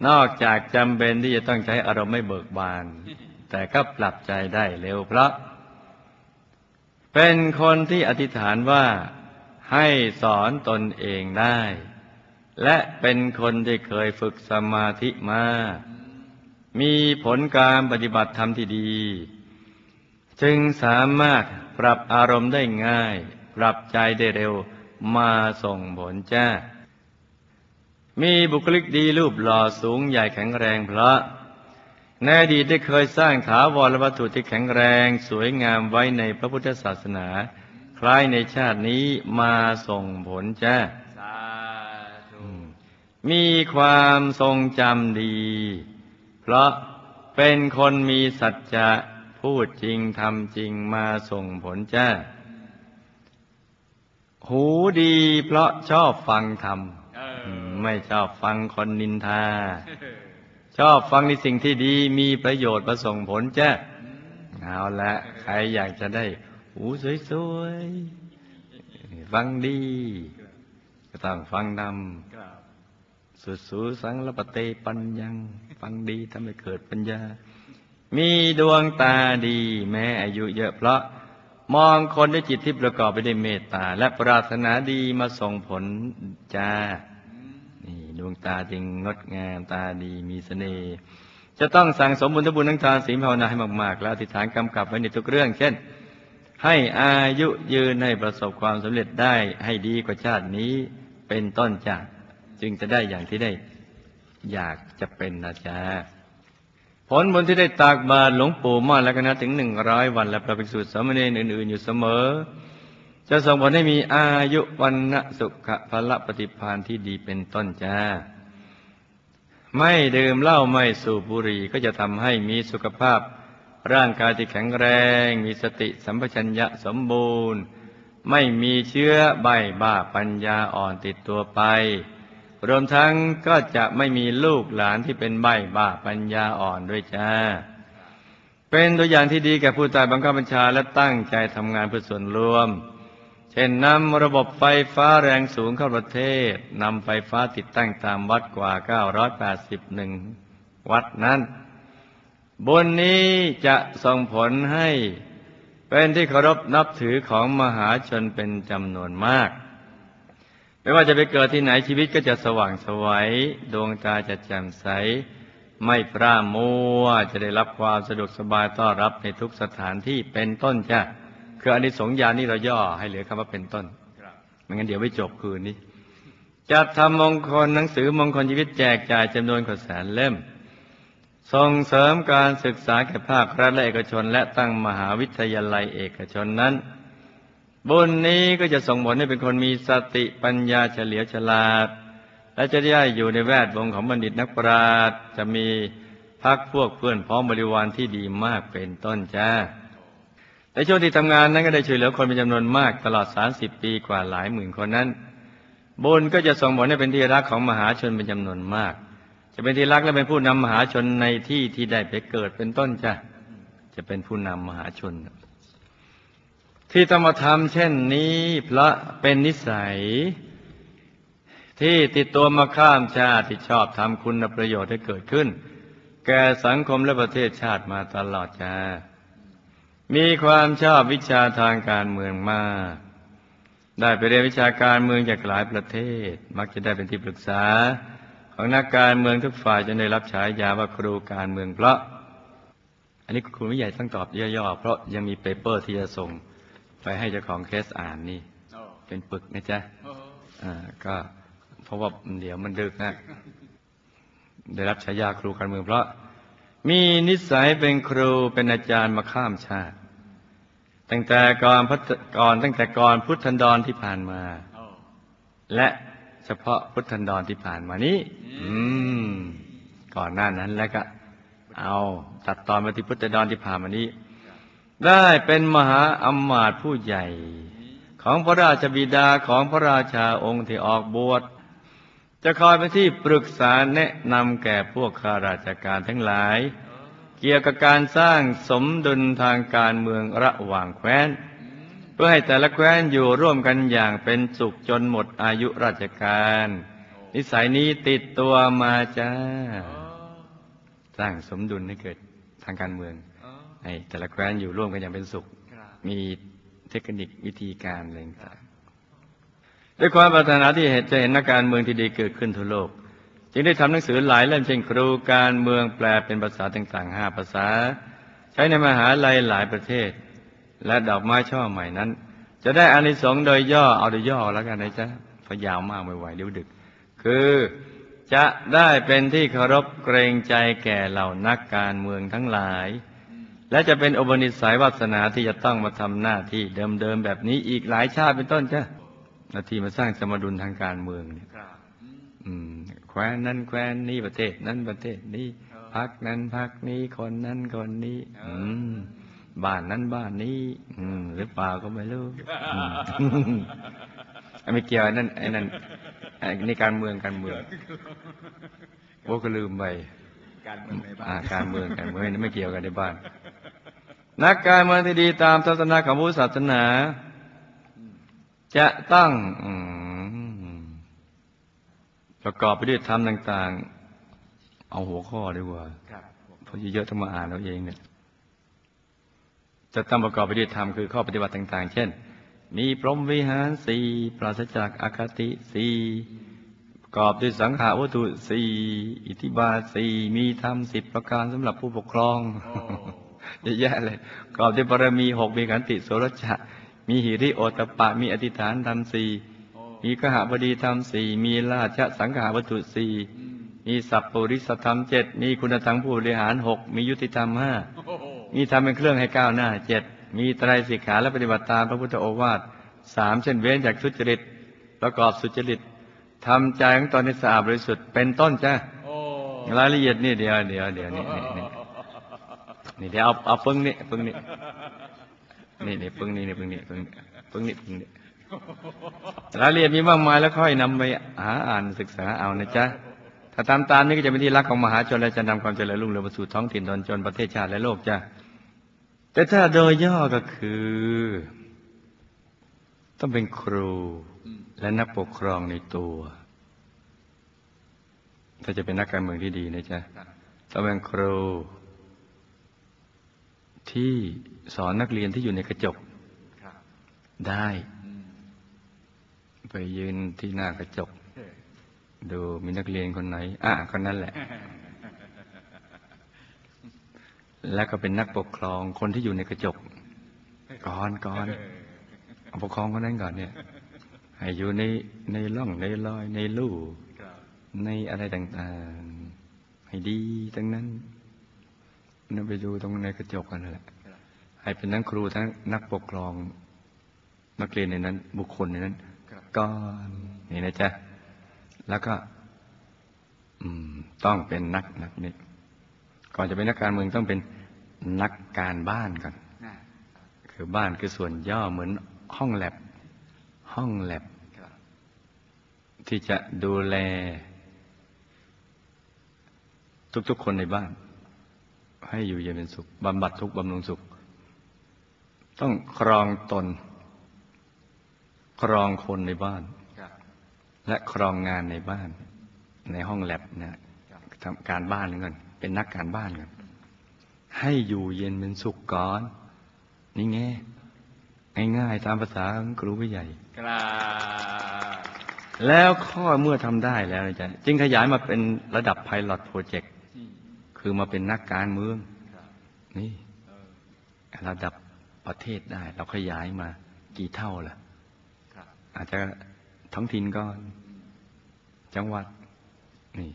นอกจากจำเป็นที่จะต้องใช้อารมณ์ไม่เบิกบาน แต่ก็ปรับใจได้เร็วเพราะ เป็นคนที่อธิษฐานว่าให้สอนตนเองได้ และเป็นคนที่เคยฝึกสมาธิมา มีผลการปฏิบัติธรรมที่ดี จึงสามารถปรับอารมณ์ได้ง่าย ปรับใจได้เร็วมาส่งผลจ้า มีบุคลิกดีรูปหล่อสูงใหญ่แข็งแรงเพราะในอดีตได้เคยสร้างถาวรวัตถุที่แข็งแรงสวยงามไว้ในพระพุทธศาสนา คล้ายในชาตินี้มาส่งผลจ้า มีความทรงจำดี เพราะเป็นคนมีสัจจะพูดจริงทำจริงมาส่งผลจ้า หูดีเพราะชอบฟังธรรมเออไม่ชอบฟังคนนินทา ชอบฟังในสิ่งที่ดีมีประโยชน์ประส่งผลจ้าเอาละใครอยากจะได้ หูสวยๆ ฟังดี ก็ต้องฟังนำครับ สุสูสังละปะเตปัญญัง ฟังดีทำให้เกิดปัญญา มีดวงตาดี แม้อายุเยอะเพราะมองคนด้วยจิตที่ประกอบไปด้วยเมตตา และปรารถนาดีมาส่งผลจ้านี่ดวงตาจึงงดงามตาดีมีเสน่ห์จะต้องสั่งสมบุญทบุญทั้งทานศีลภาวนาให้มากๆ แล้วอธิษฐานกำกับไว้ในทุกเรื่อง เช่น ให้อายุยืนให้ประสบความสำเร็จได้ให้ดีกว่าชาตินี้เป็นต้นจ้า จึงจะได้อย่างที่ได้อยากจะเป็นนะจ๊ะผลบุญที่ได้ตากบาตรหลวงปู่ม่อนและคณะถึงหนึ่งร้อยวันและพระภิกษุสมณรอื่นๆอยู่เสมอ จะส่งผลให้มีอายุวันนะสุขภละปฏิพานที่ดีเป็นต้นจ้า ไม่ดื่มเหล้าไม่สูบบุหรี่ก็จะทำให้มีสุขภาพ ร่างกายที่แข็งแรง มีสติสัมปชัญญะสมบูรณ์ ไม่มีเชื้อใบบ้าปัญญาอ่อนติดตัวไป รวมทั้งก็จะไม่มีลูกหลานที่เป็นใบบ้าปัญญาอ่อนด้วยจ้า เป็นตัวอย่างที่ดีแก่ผู้ใต้บังคับบัญชาและตั้งใจทำงานเพื่อส่วนรวม เช่นนำระบบไฟฟ้าแรงสูงเข้าประเทศนำไฟฟ้าติดตั้งตามวัดกว่า 981 วัดนั้น บนนี้จะส่งผลให้เป็นที่เคารพนับถือของมหาชนเป็นจำนวนมาก ไม่ว่าจะไปเกิดที่ไหนชีวิตก็จะสว่างไสวัยดวงตาจะแจ่มใส ไม่พร่ามัวจะได้รับความสะดวกสบายต้อนรับในทุกสถานที่เป็นต้นจ้ะคืออันนี้สงส์ญาณนี่เราย่อให้เหลือคำว่าเป็นต้นครับไม่งั้นเดี๋ยวไม่จบคืนนี้จัดทำมงคลหนังสือมงคลชีวิตแจกจ่ายจำนวนกว่าแสนเล่ม ส่งเสริมการศึกษาแก่ภาครัฐและเอกชน และตั้งมหาวิทยาลัยเอกชนนั้น บุญนี้ก็จะส่งผลให้เป็นคนมีสติปัญญาเฉลียวฉลาด และจะได้อยู่ในแวดวงของบัณฑิตนักปราชญ์จะมีพักพวกเพื่อนพ้องบริวารที่ดีมากเป็นต้นจ้าในช่วงที่ทำงานนั้นก็ได้ช่วยเหลือคนเป็นจำนวนมากตลอด 30 ปีกว่าหลายหมื่นคนนั้นบุญก็จะส่งผลให้เป็นที่รักของมหาชนเป็นจำนวนมาก จะเป็นที่รักและเป็นผู้นำมหาชนในที่ที่ได้ไปเกิดเป็นต้นจ้ะจะเป็นผู้นำมหาชน ที่ต้องมาทำเช่นนี้เพราะเป็นนิสัย ที่ติดตัวมาข้ามชาติที่ชอบทำคุณประโยชน์ให้เกิดขึ้น แก่สังคมและประเทศชาติมาตลอดจ้ามีความชอบวิชาทางการเมืองมาก ได้ไปเรียนวิชาการเมืองจากหลายประเทศ มักจะได้เป็นที่ปรึกษา ของนักการเมืองทุกฝ่ายจนได้รับฉายาว่าครูการเมืองเพราะ อันนี้คุณวิใหญ่ต้องตอบย่อๆเพราะยังมี paper ที่จะส่ง ไปให้เจ้าของเคสอ่านนี่ เป็นปึกนะจ๊ะอ่าก็เพราะว่าเดี๋ยวมันดึกนะได้รับฉายาครูการเมืองเพราะ มีนิสัยเป็นครูเป็นอาจารย์มาข้ามชาติ ตั้งแต่ก่อนพุทธก่อนตั้งแต่ก่อนพุทธันดรที่ผ่านมา และเฉพาะพุทธันดรที่ผ่านมานี้อืม ก่อนหน้านั้นแล้วก็ เอาตัดตอนมาที่พุทธันดรที่ผ่านมานี้ ได้เป็นมหาอำมาตย์ผู้ใหญ่ ของพระราชบิดาของพระราชาองค์ที่ออกบวชจะคอยเป็นที่ปรึกษาแนะนำแก่พวกข้าราชการทั้งหลาย เกี่ยวกับการสร้างสมดุลทางการเมืองระหว่างแคว้น เพื่อให้แต่ละแคว้นอยู่ร่วมกันอย่างเป็นสุขจนหมดอายุราชการ นิสัยนี้ติดตัวมาจ้า สร้างสมดุลให้เกิดทางการเมือง ให้แต่ละแคว้นอยู่ร่วมกันอย่างเป็นสุขครับมีเทคนิควิธีการอะไรต่างๆด้วยความปรารถนาที่เห็นจะเห็นนักการเมืองที่ดีเกิดขึ้นทั่วโลก จึงได้ทำหนังสือหลายเล่มเช่นครูการเมืองแปลเป็นภาษาต่างๆห้าภาษา ใช้ในมหาลัยหลายประเทศ และดอกไม้ช่อใหม่นั้น จะได้อานิสงส์โดยย่อเอาโดยย่อแล้วกันนะจ๊ะเพราะยาวมากไม่ไหวเดี๋ยวดึก คือจะได้เป็นที่เคารพเกรงใจแก่เหล่านักการเมืองทั้งหลาย และจะเป็นอุปนิสัยวาสนาที่จะต้องมาทำหน้าที่เดิมๆแบบนี้อีกหลายชาติเป็นต้นจ้ะหน้าที่มาสร้างสมดุลทางการเมืองเนี่ยครับอืมอืมแคว้นนั้นแคว้นนี้ประเทศนั้นประเทศนี้เออพักนั้นพักนี้คนนั้นคนนี้เอออือืมบ้านนั้นบ้านนี้อืมหรือเปล่าก็ไม่รู้อืมไม่เกี่ยวไอ้นั่นไอ้นั่นไอ้นี่การเมืองการเมืองโอ้ก็ลืมไปการเมืองในบ้าอ่านการเมืองการเมืองนี่ไม่เกี่ยวกันในบ้าน นักการเมืองที่ดีตามศาสนาของพุทธศาสนา จะต้องอืมประกอบไปด้วยธรรมต่าง ๆ เอาหัวข้อดีกว่าครับเพราะเยอะๆต้องมาอ่านเอาเองเนี่ยจะต้องประกอบไปด้วยธรรมคือข้อปฏิบัติต่าง ๆ เช่น มีพรหมวิหารสี่ปราศจากอาคติสี่ประกอบด้วยสังขาวัตถุสี่อิทธิบาทสี่มีธรรมสิบประการสำหรับผู้ปกครอง เยอะแยะเลยประกอบด้วยบารมีหกมีขันติโสรจะมีหิริโอตตปะ มีอธิษฐานธรรมสี่โอ้มีกหบดีธรรมสี่มีราชสังขาวัตถุสี่อืมมีสัพปริสธรรมเจ็ดมีคุณธรรมผู้บริหารหกมียุติธรรมห้าโอ้โหมีทำเป็นเครื่องให้ก้าวหน้าเจ็ดมีไตรสิกขาและปฏิบัติตามพระพุทธโอวาทสามเช่นเว้นจากทุจริต ประกอบสุจริตทำใจของตนให้สะอาดบริสุทธิ์เป็นต้นจ้ะโอ้รายละเอียดนี่เดี๋ยวเดี๋ยวเดี๋ยวนี่ นี่เดี๋ยวเอาเอาปึ้งนี่ปึ้งนี่นี่นี่ปึ้งนี่นี่ปึ้งนี่ปึ้งนี่ปึ้งนี่ปึ้งนี่รายละเอียดมีมากมายแล้วค่อยนำไปหาอ่านศึกษาเอานะจ๊ะถ้าตามตามนี้ก็จะเป็นที่รักของมหาชนและจะนำความเจริญรุ่งเรืองไปสู่ท้องถิ่นตนจนประเทศชาติและโลกจ้ะแต่ถ้าโดยย่อก็คือ ต้องเป็นครูและนักปกครองในตัว ถ้าจะเป็นนักการเมืองที่ดีนะจ๊ะต้องเป็นครู ที่สอนนักเรียนที่อยู่ในกระจกได้ ไปยืนที่หน้ากระจก ดูมีนักเรียนคนไหน อะคนนั้นแหละ แล้วก็เป็นนักปกครองคนที่อยู่ในกระจกก่อนก่อนปกครองคนนั้นก่อนเนี่ยให้อยู่ในในร่องในรอยในลู่ในอะไรต่างๆ ให้ดีทั้งนั้น นั่นไปดูตรงในกระจกกันนั่นแหละครับให้เป็นทั้งครูทั้งนักปกครอง นักเรียนในนั้น บุคคลในนั้นครับก่อนนี่นะจ๊ะแล้วก็ อืม ต้องเป็นนักนักนิดก่อนจะเป็นนักการเมืองต้องเป็นนักการบ้านก่อนอ่าคือบ้านคือส่วนย่อเหมือนห้องแลบห้องแลบครับที่จะดูแล ทุกๆคนในบ้าน ให้อยู่เย็นเป็นสุขบำบัดทุกข์บำรุงสุข ต้องครองตน ครองคนในบ้านครับและครองงานในบ้าน ในห้องแลบนะทำการบ้านก่อนเป็นนักการบ้านก่อนให้อยู่เย็นเป็นสุขก่อน นี่ไงง่ายๆตามภาษาของครูผู้ใหญ่กราบแล้วข้อเมื่อทำได้แล้วนะจ๊ะจึงขยายมาเป็นระดับไพลอตโปรเจกต์อืม คือมาเป็นนักการเมืองครับนี่เออระดับประเทศได้ เราขยายมากี่เท่าล่ะครับอาจจะท้องถิ่นก่อนอืมจังหวัด นี่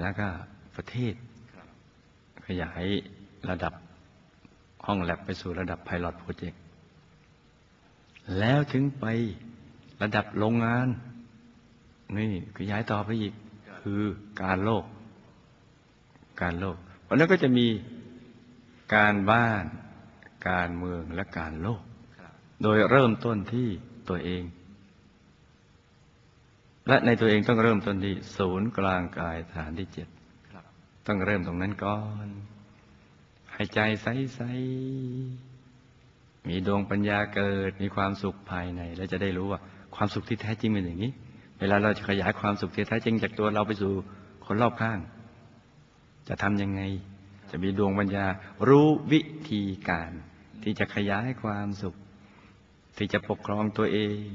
แล้วก็ประเทศครับขยายระดับห้องแลบไปสู่ระดับไพลอตโปรเจกต์แล้วถึงไประดับโรงงาน นี่ขยายต่อไปอีก คือการโลก การโลก เพราะนั้นก็จะมีการบ้าน การเมืองและการโลก โดยเริ่มต้นที่ตัวเอง และในตัวเองต้องเริ่มต้นที่ศูนย์กลางกายฐานที่เจ็ดต้องเริ่มตรงนั้นก่อนให้ใจใสๆมีดวงปัญญาเกิด มีความสุขภายใน แล้วจะได้รู้ว่า ความสุขที่แท้จริงเป็นอย่างนี้ เวลาเราจะขยายความสุขที่แท้จริงจากตัวเราไปสู่คนรอบข้าง จะทำยังไง จะมีดวงปัญญา รู้วิธีการ ที่จะขยายความสุข ที่จะปกครองตัวเอง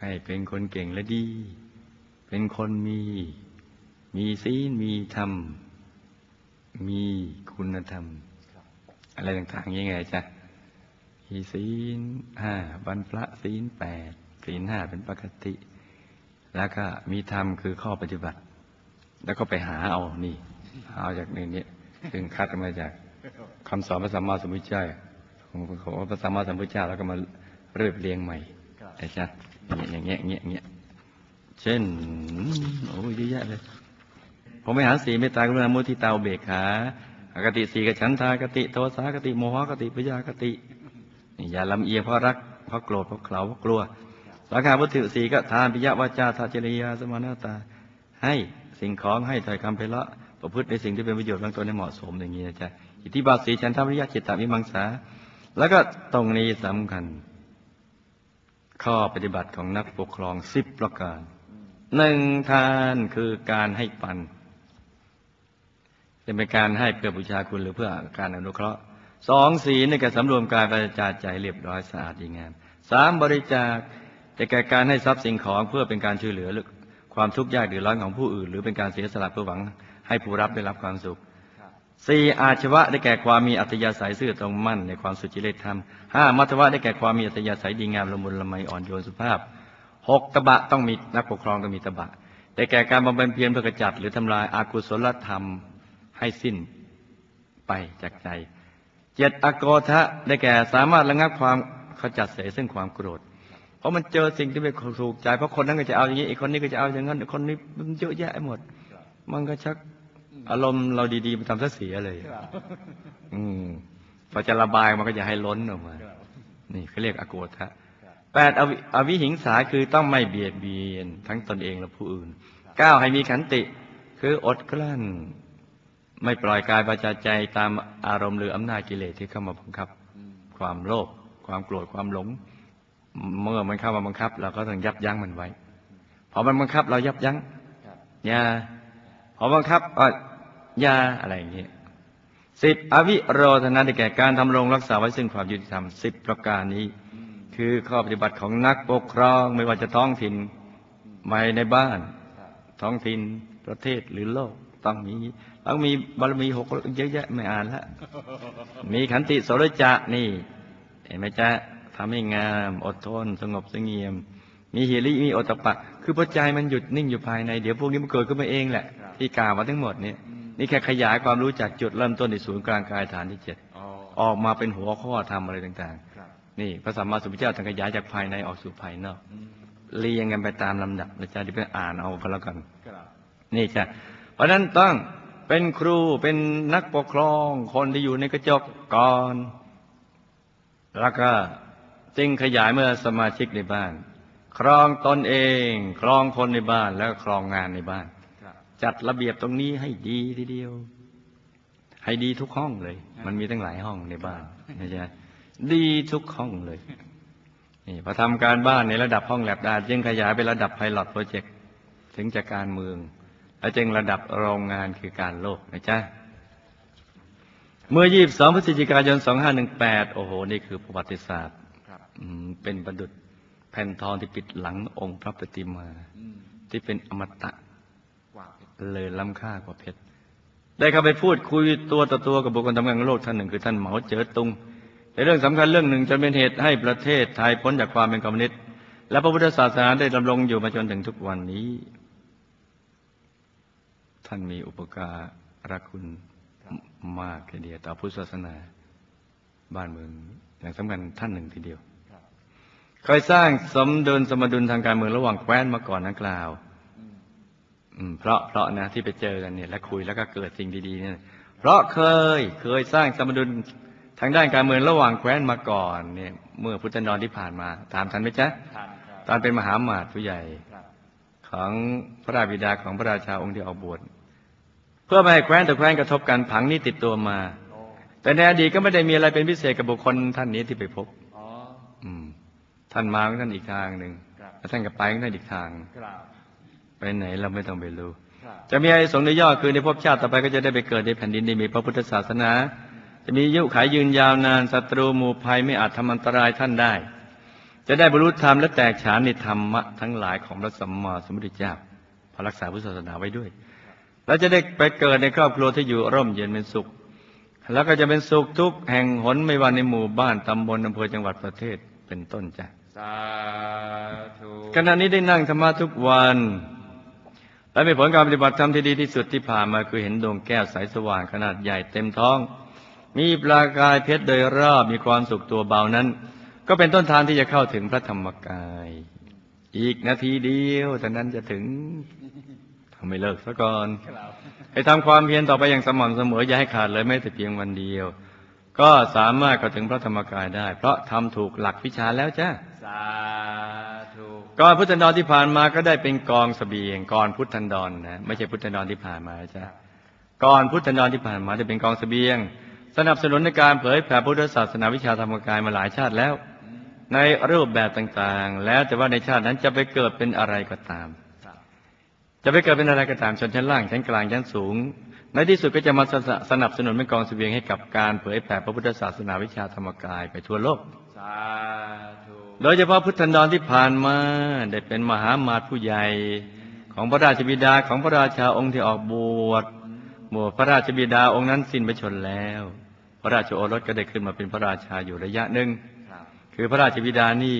ให้เป็นคนเก่งและดี เป็นคนมี มีศีลมีธรรม มีคุณธรรม อะไรต่างๆยังไงจ๊ะมีศีลห้าวันพระศีลแปดศีลห้าเป็นปกติ แล้วก็มีธรรมคือข้อปฏิบัติ แล้วก็ไปหาเอานี่ เอาจากในนี้ซึ่งคัดมาจากคำสอนพระสัมมาสัมพุทธเจ้าของของพระสัมมาสัมพุทธเจ้าแล้วก็มาเรียบเรียงใหม่ครับไอ้จ๊ะอย่างเงี้ยอย่างเงี้ยอย่างเงี้ยเช่นโอ้ยเยอะแยะเลยผมไปหาสีเมตตากรุณามุทิตาอุเบกขาอากติสีกฉันทากติโทสากติโมหกติปยากตินี่อย่าลำเอียงเพราะรักเพราะโกรธเพราะเขลาเพราะกลัวสาขาพุทธิสีก็ทานปิยวาจาทาจริยาสมานาตา ให้สิ่งของให้ถ้อยคำเพละ ประพฤติในสิ่งที่เป็นประโยชน์บางตัวให้เหมาะสมอย่างนี้นะจ๊ะอิทธิบาทสีฉันทวิริยะจิตตวิมังสา แล้วก็ตรงนี้สำคัญ ข้อปฏิบัติของนักปกครองสิบประการหนึ่งทานคือการให้ปันจะเป็นการให้เพื่อบูชาคุณหรือเพื่อการอนุเคราะห์สองศีลในการสำรวมกายประจาใจเรียบร้อยสะอาดดีงามสามบริจาคจะแก่การให้ทรัพย์สิ่งของเพื่อเป็นการช่วยเหลือหรือความทุกข์ยากเดือดร้อนของผู้อื่น หรือเป็นการเสียสละเพื่อหวัง ให้ผู้รับได้รับความสุขครับสี่อาชวะได้แก่ความมีอัตยาศัยซื่อตรงมั่นในความสุจริตธรรมห้ามัทวะได้แก่ความมีอัตยาศัยดีงามละมุนละไมอ่อนโยนสุภาพหกตบะต้องมีนักปกครองต้องมีตบะได้แก่การบำเพ็ญเพียรเพื่อกระจัดหรือทำลายอากุศลธรรมให้สิ้นไปจากใจเจ็ดอโกทะได้แก่สามารถระงับความขจัดเสียซึ่งความโกรธ เพราะมันเจอสิ่งที่ไม่ถูกใจเพราะคนนั้นก็จะเอาอย่างนี้อีกคนนี้ก็จะเอาอย่างนั้นคนนี้มันเยอะแยะหมดครับมันก็ชัก อารมณ์เราดีๆมันทำซะเสียเลยครับอืมพอจะระบายมันก็จะให้ล้นออกมาครับนี่เขาเรียกอโกทะครับแปดอวิอวิหิงสาคือต้องไม่เบียดเบียน ทั้งตนเองและผู้อื่นเก้าให้มีขันติ คืออดกลั้น ไม่ปล่อยกายประจาใจตามอารมณ์หรืออำนาจกิเลสที่เข้ามาบังคับอืมความโลภความโกรธความหลง เมื่อมันเข้ามาบังคับ เราก็ต้องยับยั้งมันไว้พอมันบังคับเรายับยั้งครับอย่าพอบังคับก็อ ยาอะไรอย่างนี้สิบอวิโรธนะได้แก่การทำรงรักษาไว้ซึ่งความยุติธรรมสิบประการนี้ คือข้อปฏิบัติของนักปกครองไม่ว่าจะท้องถิ่นไม่ในบ้าน ท้องถิ่นประเทศหรือโลกต้องมีต้องมีบารมีหกเยอะแยะไม่อ่านละมีขันติโสรจะนี่ เห็นไหมจ๊ะทำให้งาม อดทน สงบสงี่ยม มีหิริมีอตตปะ คือพอใจมันหยุดนิ่งอยู่ภายใน เดี๋ยวพวกนี้มันเกิดขึ้นมาเองแหละ ที่กล่าวมาทั้งหมดเนี่ย นี่แค่ขยายความรู้จากจุดเริ่มต้นในศูนย์กลางกายฐานที่เจ็ดอ๋อออกมาเป็นหัวข้อธรรมอะไรต่างครับๆนี่พระสัมมาสัมพุทธเจ้าท่านขยายจากภายในออกสู่ภายนอกอืมเรียงกันไปตามลำดับนะจ๊ะที่ไปอ่านเอาก็แล้วกันครับนี่จ้ะเพราะฉะนั้นต้องเป็นครูเป็นนักปกครองคนที่อยู่ในกระจกก่อน แล้วก็จึงขยายเมื่อสมาชิกในบ้าน ครองตนเอง ครองคนในบ้านแล้วก็ครองงานในบ้านครับ จัดระเบียบตรงนี้ให้ดีทีเดียว ให้ดีทุกห้องเลย มันมีตั้งหลายห้องในบ้านไม่ใช่ดีทุกห้องเลยนี่พอทำการบ้านในระดับห้องแลบได้จึงขยายไประดับไพลอตโปรเจกต์ถึงจะการเมือง และจึงระดับโรงงานคือการโลกนะจ๊ะเมื่อ 22 พฤศจิกายน 2518 โอ้โห นี่คือประวัติศาสตร์ครับอืมเป็นประดุจแผ่นทองที่ปิดหลังองค์พระปฏิมาอืมที่เป็นอมตะกว่า เลยล้ำค่ากว่าเพชร ได้เข้าไปพูดคุยตัวต่อตัวกับบุคคลทำงานของโลกท่านหนึ่งคือท่านเหมาเจ๋อตุงในเรื่องสำคัญเรื่องหนึ่งจนเป็นเหตุให้ประเทศไทยพ้นจากความเป็นคอมมิวนิสต์และพระพุทธศาสนาได้ดำรงอยู่มาจนถึงทุกวันนี้ ท่านมีอุปการะคุณมากทีเดียวต่อพุทธศาสนาบ้านเมืองอย่างสำคัญท่านหนึ่งทีเดียวครับเคยสร้างสมดุลสมดุลทางการเมืองระหว่างแคว้นมาก่อนนักกล่าว เพราะเพราะนะที่ไปเจอกันเนี่ยและคุยแล้วก็เกิดสิ่งดีๆเนี่ยเพราะเคยเคยสร้างสมดุลทางด้านการเมืองระหว่างแคว้นมาก่อนเนี่ยเมื่อพุทธนรที่ผ่านมาตามทันไหมจ๊ะทานครับตอนเป็นมหาหมาดผู้ใหญ่ครับของพระราชบิดาของพระราชาองค์ที่ออกบวชเพื่อไม่ให้แคว้นต่อแคว้นกระทบกันผังนี้ติดตัวมาโอ้แต่ในอดีตก็ไม่ได้มีอะไรเป็นพิเศษกับบุคคลท่านนี้ที่ไปพบอ๋ออืมท่านมาของท่านอีกทางหนึ่งครับแล้วท่านก็ไปของท่านอีกทางครับ ไปไหนเราไม่ต้องไปรู้ครับจะมีอานิสงส์ในยอดคือในภพชาติต่อไปก็จะได้ไปเกิดในแผ่นดินที่มีพระพุทธศาสนา จะมีอายุขายยืนยาวนานศัตรูหมู่ภัยไม่อาจทำอันตรายท่านได้ จะได้บรรลุธรรมและแตกฉานในธรรมะทั้งหลายของพระสัมมาสัมพุทธเจ้าพระรักษาพุทธศาสนาไว้ด้วย แล้วจะได้ไปเกิดในครอบครัวที่อยู่ร่มเย็นเป็นสุข แล้วก็จะเป็นสุขทุกแห่งหนไม่ว่าในหมู่บ้านตำบลอำเภอจังหวัดประเทศเป็นต้นจ้ะสาธุขณะนี้ได้นั่งธรรมะทุกวัน และมีผลการปฏิบัติธรรมที่ดีที่สุดที่ผ่านมาคือเห็นดวงแก้วใสสว่างขนาดใหญ่เต็มท้อง มีปลากายเพชรโดยรอบมีความสุขตัวเบานั้น ก็เป็นต้นทางที่จะเข้าถึงพระธรรมกาย อีกนาทีเดียวเท่านั้นจะถึงทำไม่เลิกซะก่อนให้ทำความเพียรต่อไปอย่างสม่ำเสมออย่าให้ขาดเลยแม้แต่เพียงวันเดียว ก็สามารถเข้าถึงพระธรรมกายได้ เพราะทำถูกหลักวิชาแล้วจ้าสา ก่อนพุทธันดรที่ผ่านมาก็ได้เป็นกองเสบียงก่อนพุทธันดรนะไม่ใช่พุทธันดรที่ผ่านมาจ้ะก่อนพุทธันดรที่ผ่านมาได้เป็นกองเสบียง สนับสนุนในการเผยแผ่พุทธศาสนาวิชาธรรมกายมาหลายชาติแล้ว ในรูปแบบต่างๆ แล้วแต่ว่าในชาตินั้นจะไปเกิดเป็นอะไรก็ตาม จะไปเกิดเป็นอะไรก็ตามชนชั้นล่างชั้นกลางชั้นสูง ในที่สุดก็จะมาสนับสนับสนุนเป็นกองเสบียงให้กับการเผยแผ่พระพุทธศาสนาวิชาธรรมกายไปทั่วโลกสาธุ โดยเฉพาะพุทธันดรที่ผ่านมาได้เป็นมหามาตผู้ใหญ่ ของพระราชบิดาของพระราชาองค์ที่ออกบวชบวชพระราชบิดาองค์นั้นสิ้นพระชนม์แล้ว พระราชโอรสก็ได้ขึ้นมาเป็นพระราชาอยู่ระยะหนึ่งครับคือพระราชบิดานี่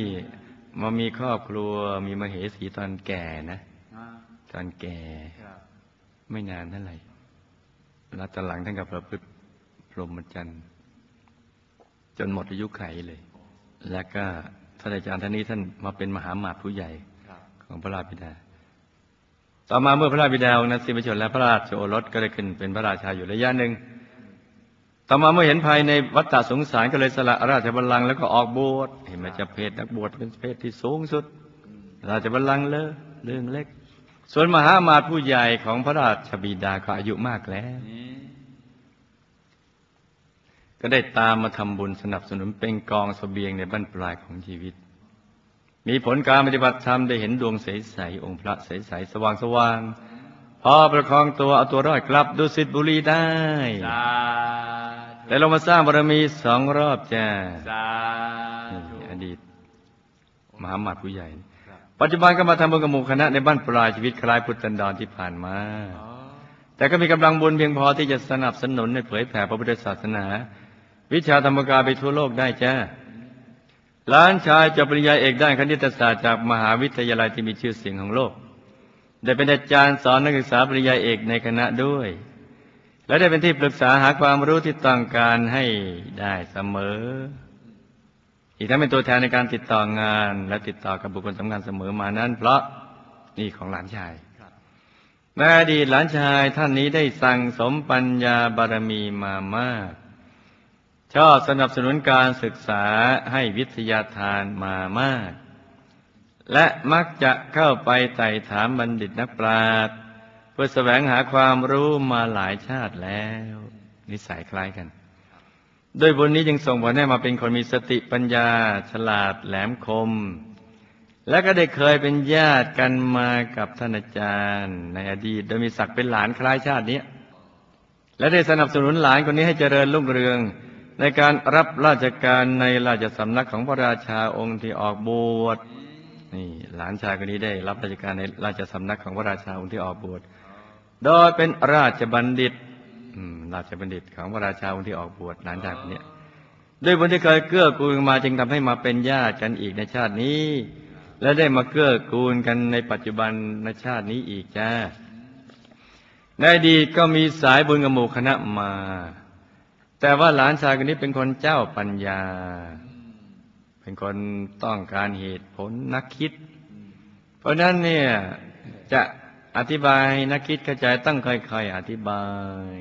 มามีครอบครัวมีมเหสีตอนแก่นะอ่าตอนแก่ครับไม่นานเท่าไหร่แล้วตอนหลังท่านกับประพฤติพรหมจรรย์จนหมดอายุไขเลย แล้วก็ ท่านอาจารย์ท่านนี้ท่านมาเป็นมหาหมาตย์ผู้ใหญ่ครับของพระราชบิดา ต่อมาเมื่อพระราชบิดาองค์นั้นสิ้นพระชนม์แล้วพระราชโอรสก็ได้ขึ้นเป็นพระราชาอยู่ระยะหนึ่ง ต่อมาเมื่อเห็นภายในวัฏฏะสงสารก็เลยสละราชบัลลังก์แล้วก็ออกบวชเห็นไหมจะเพศนักบวชเป็นเพศที่สูงสุด ราชบัลลังก์เลอะเรื่องเล็ก ส่วนมหามาตย์ผู้ใหญ่ของพระราชบิดาก็อายุมากแล้วนี่ ก็ได้ตามมาทำบุญสนับสนุนเป็นกองเสบียงในบั้นปลายของชีวิต มีผลการปฏิบัติธรรมได้เห็นดวงใสๆองค์พระใสๆสว่างสว่างๆพอประคองตัวเอาตัวรอดกลับดุสิตบุรีได้สาธุแต่เรามาสร้างบารมีสองรอบจ้าสานี่ธุอดีต มหาหมัดผู้ใหญ่ครับปัจจุบันก็มาทำบุญกับหมู่คณะในบ้านปลายชีวิตคล้ายพุทธันดรที่ผ่านมาอ๋อแต่ก็มีกำลังบุญเพียงพอที่จะสนับสนุนในเผยแผ่พระพุทธศาสนา วิชาธรรมกายไปทั่วโลกได้จ้าหลานชายจบปริญญาเอกด้านคณิตศาสตร์จากมหาวิทยาลัยที่มีชื่อเสียงของโลก ได้เป็นอาจารย์สอนนักศึกษาปริญญาเอกในคณะด้วย และได้เป็นที่ปรึกษาหาความรู้ที่ต้องการให้ได้เสมอ อีกทั้งเป็นตัวแทนในการติดต่องาน และติดต่อกับบุคคลสำคัญเสมอมานั้น เพราะนี่ของหลานชายครับในอดีหลานชายท่านนี้ได้สั่งสมปัญญาบารมีมามาก ชอบสนับสนุนการศึกษาให้วิทยาทานมามาก และมักจะเข้าไปไต่ถามบัณฑิตนักปราชญ์เพื่อแสวงหาความรู้มาหลายชาติแล้ว นิสัยคล้ายกันโดยบุญนี้จึงส่งผลให้มาเป็นคนมีสติปัญญา ฉลาดแหลมคม และก็ได้เคยเป็นญาติกันมากับท่านอาจารย์ ในอดีตโดยมีศักดิ์เป็นหลานคล้ายชาตินี้และได้สนับสนุนหลานคนนี้ให้เจริญรุ่งเรือง ในการรับราชการในราชสำนักของพระราชาองค์ที่ออกบวชนี่หลานชายคนนี้ได้รับราชการในราชสำนักของพระราชาองค์ที่ออกบวชโดยเป็นราชบัณฑิตราชบัณฑิตของพระราชาองค์ที่ออกบวชหลานชายคนนี้ด้วยบุญที่เคยเกื้อกูลมาจึงทำให้มาเป็นญาติกันอีกในชาตินี้ และได้มาเกื้อกูลกันในปัจจุบันในชาตินี้อีกจ้าในอดีตก็มีสายบุญกับหมู่คณะมา แต่ว่าหลานชายคนนี้เป็นคนเจ้าปัญญา เป็นคนต้องการเหตุผลนักคิด เพราะนั้นเนี่ยจะอธิบายนักคิดเข้าใจต้องค่อยๆอธิบาย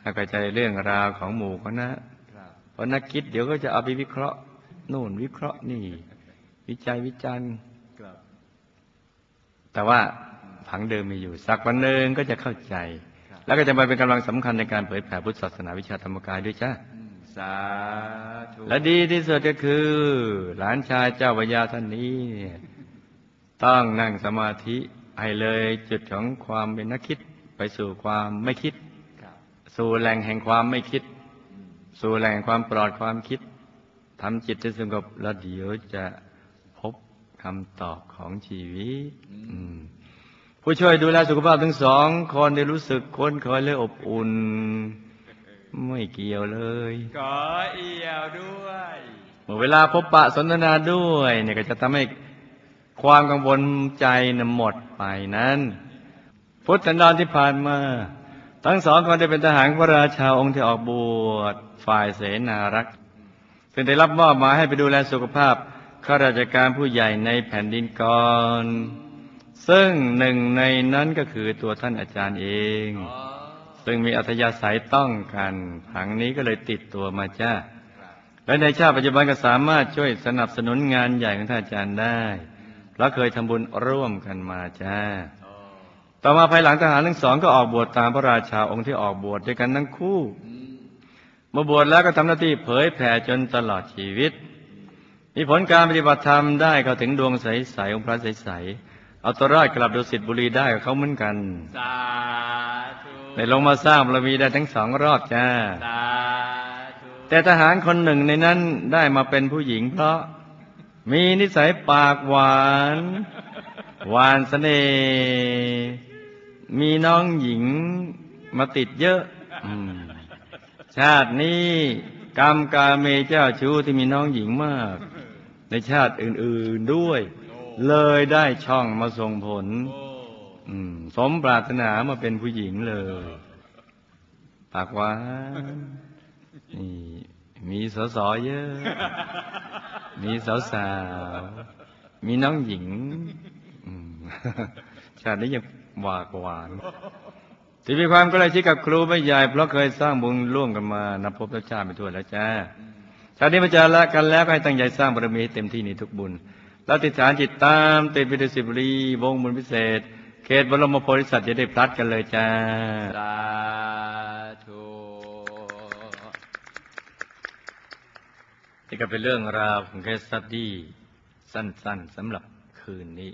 ให้เข้าใจเรื่องราวของหมู่คณะเพราะนักคิดเดี๋ยวก็จะเอาไปวิเคราะห์นู่นวิเคราะห์นี่ วิจัยวิจารณ์แต่ว่าผังเดิมมีอยู่สักวันหนึ่งก็จะเข้าใจ แล้วก็จะมาเป็นกำลังสำคัญในการเผยแผ่พุทธศาสนาวิชาธรรมกายด้วยจ้าอืมสาธุและดีที่สุดก็คือ หลานชายเจ้าวิญญาท่านนี้เนี่ยต้องนั่งสมาธิให้เลยจุดของความเป็นนักคิดไปสู่ความไม่คิดครับสู่แหล่งแห่งความไม่คิดอืมสู่แหล่งแห่งความปลอดความคิดทำจิตให้สงบแล้วเดี๋ยวจะพบคำตอบของชีวิตอืม ผู้ช่วยดูแลสุขภาพทั้งสองคนได้รู้สึกค้นเคยและอบอุ่น ไม่เกี่ยวเลยขอเอี่ยวด้วยเมื่อเวลาพบปะสนทนาด้วยเนี่ยก็จะทำให้ความกังวลใจนะหมดไปนั้น พุทธันดรที่ผ่านมา ทั้งสองคนได้เป็นทหารพระราชาองค์ที่ออกบวชฝ่ายเสนารักษ์ซึ่งได้รับมอบหมายให้ไปดูแลสุขภาพข้าราชการผู้ใหญ่ในแผ่นดินก่อน ซึ่งหนึ่งในนั้นก็คือตัวท่านอาจารย์เองอ๋อซึ่งมีอัธยาศัยต้องกันผังนี้ก็เลยติดตัวมาจ้าครับและในชาติปัจจุบันก็สามารถช่วยสนับสนุนงานใหญ่ของท่านอาจารย์ได้เพราะเคยทำบุญร่วมกันมาจ้าอ๋อต่อมาภายหลังทหารทั้งสองก็ออกบวชตามพระราชาองค์ที่ออกบวชด้วยกันทั้งคู่อืมเมื่อบวชแล้วก็ทำหน้าที่เผยแผ่จนตลอดชีวิต มีผลการปฏิบัติธรรมได้เข้าถึงดวงใสๆองค์พระใสๆ เอาตัวรอดกลับดุสิตบุรีได้กับเขาเหมือนกันสาธุในลงมาสร้างบารมีได้ทั้งสองรอบจ้าสาธุแต่ทหารคนหนึ่งในนั้นได้มาเป็นผู้หญิงเพราะมีนิสัยปากหวาน หวานเสน่ห์มีน้องหญิงมาติดเยอะอืมชาตินี้กรรมกาเมเจ้าชู้ที่มีน้องหญิงมาก ในชาติอื่น ๆด้วย เลยได้ช่องมาส่งผลโอ้อืมสมปรารถนามาเป็นผู้หญิงเลย ปากหวานนี่มีสสเยอะ มีสาวสาวๆมีน้องหญิงอืมชาตินี้ยังหวากหวานที่มีความใกล้ชิดกับครูไม่ใหญ่เพราะเคยสร้างบุญร่วมกันมานับพบนับชาติไปทั่วแล้วจ้าชาตินี้มาเจอละกันแล้วก็ให้ตั้งใจสร้างบารมีให้เต็มที่ในทุกบุญ แล้วติดฐานจิตตามติดวิดุสิบุรีวงบุญพิเศษ เขตบรมโพธิสัตว์จะได้พลัดกันเลยจ้าสาธุนี่ก็เป็นเรื่องราวของแคสตัดดี้สั้น ๆสำหรับคืนนี้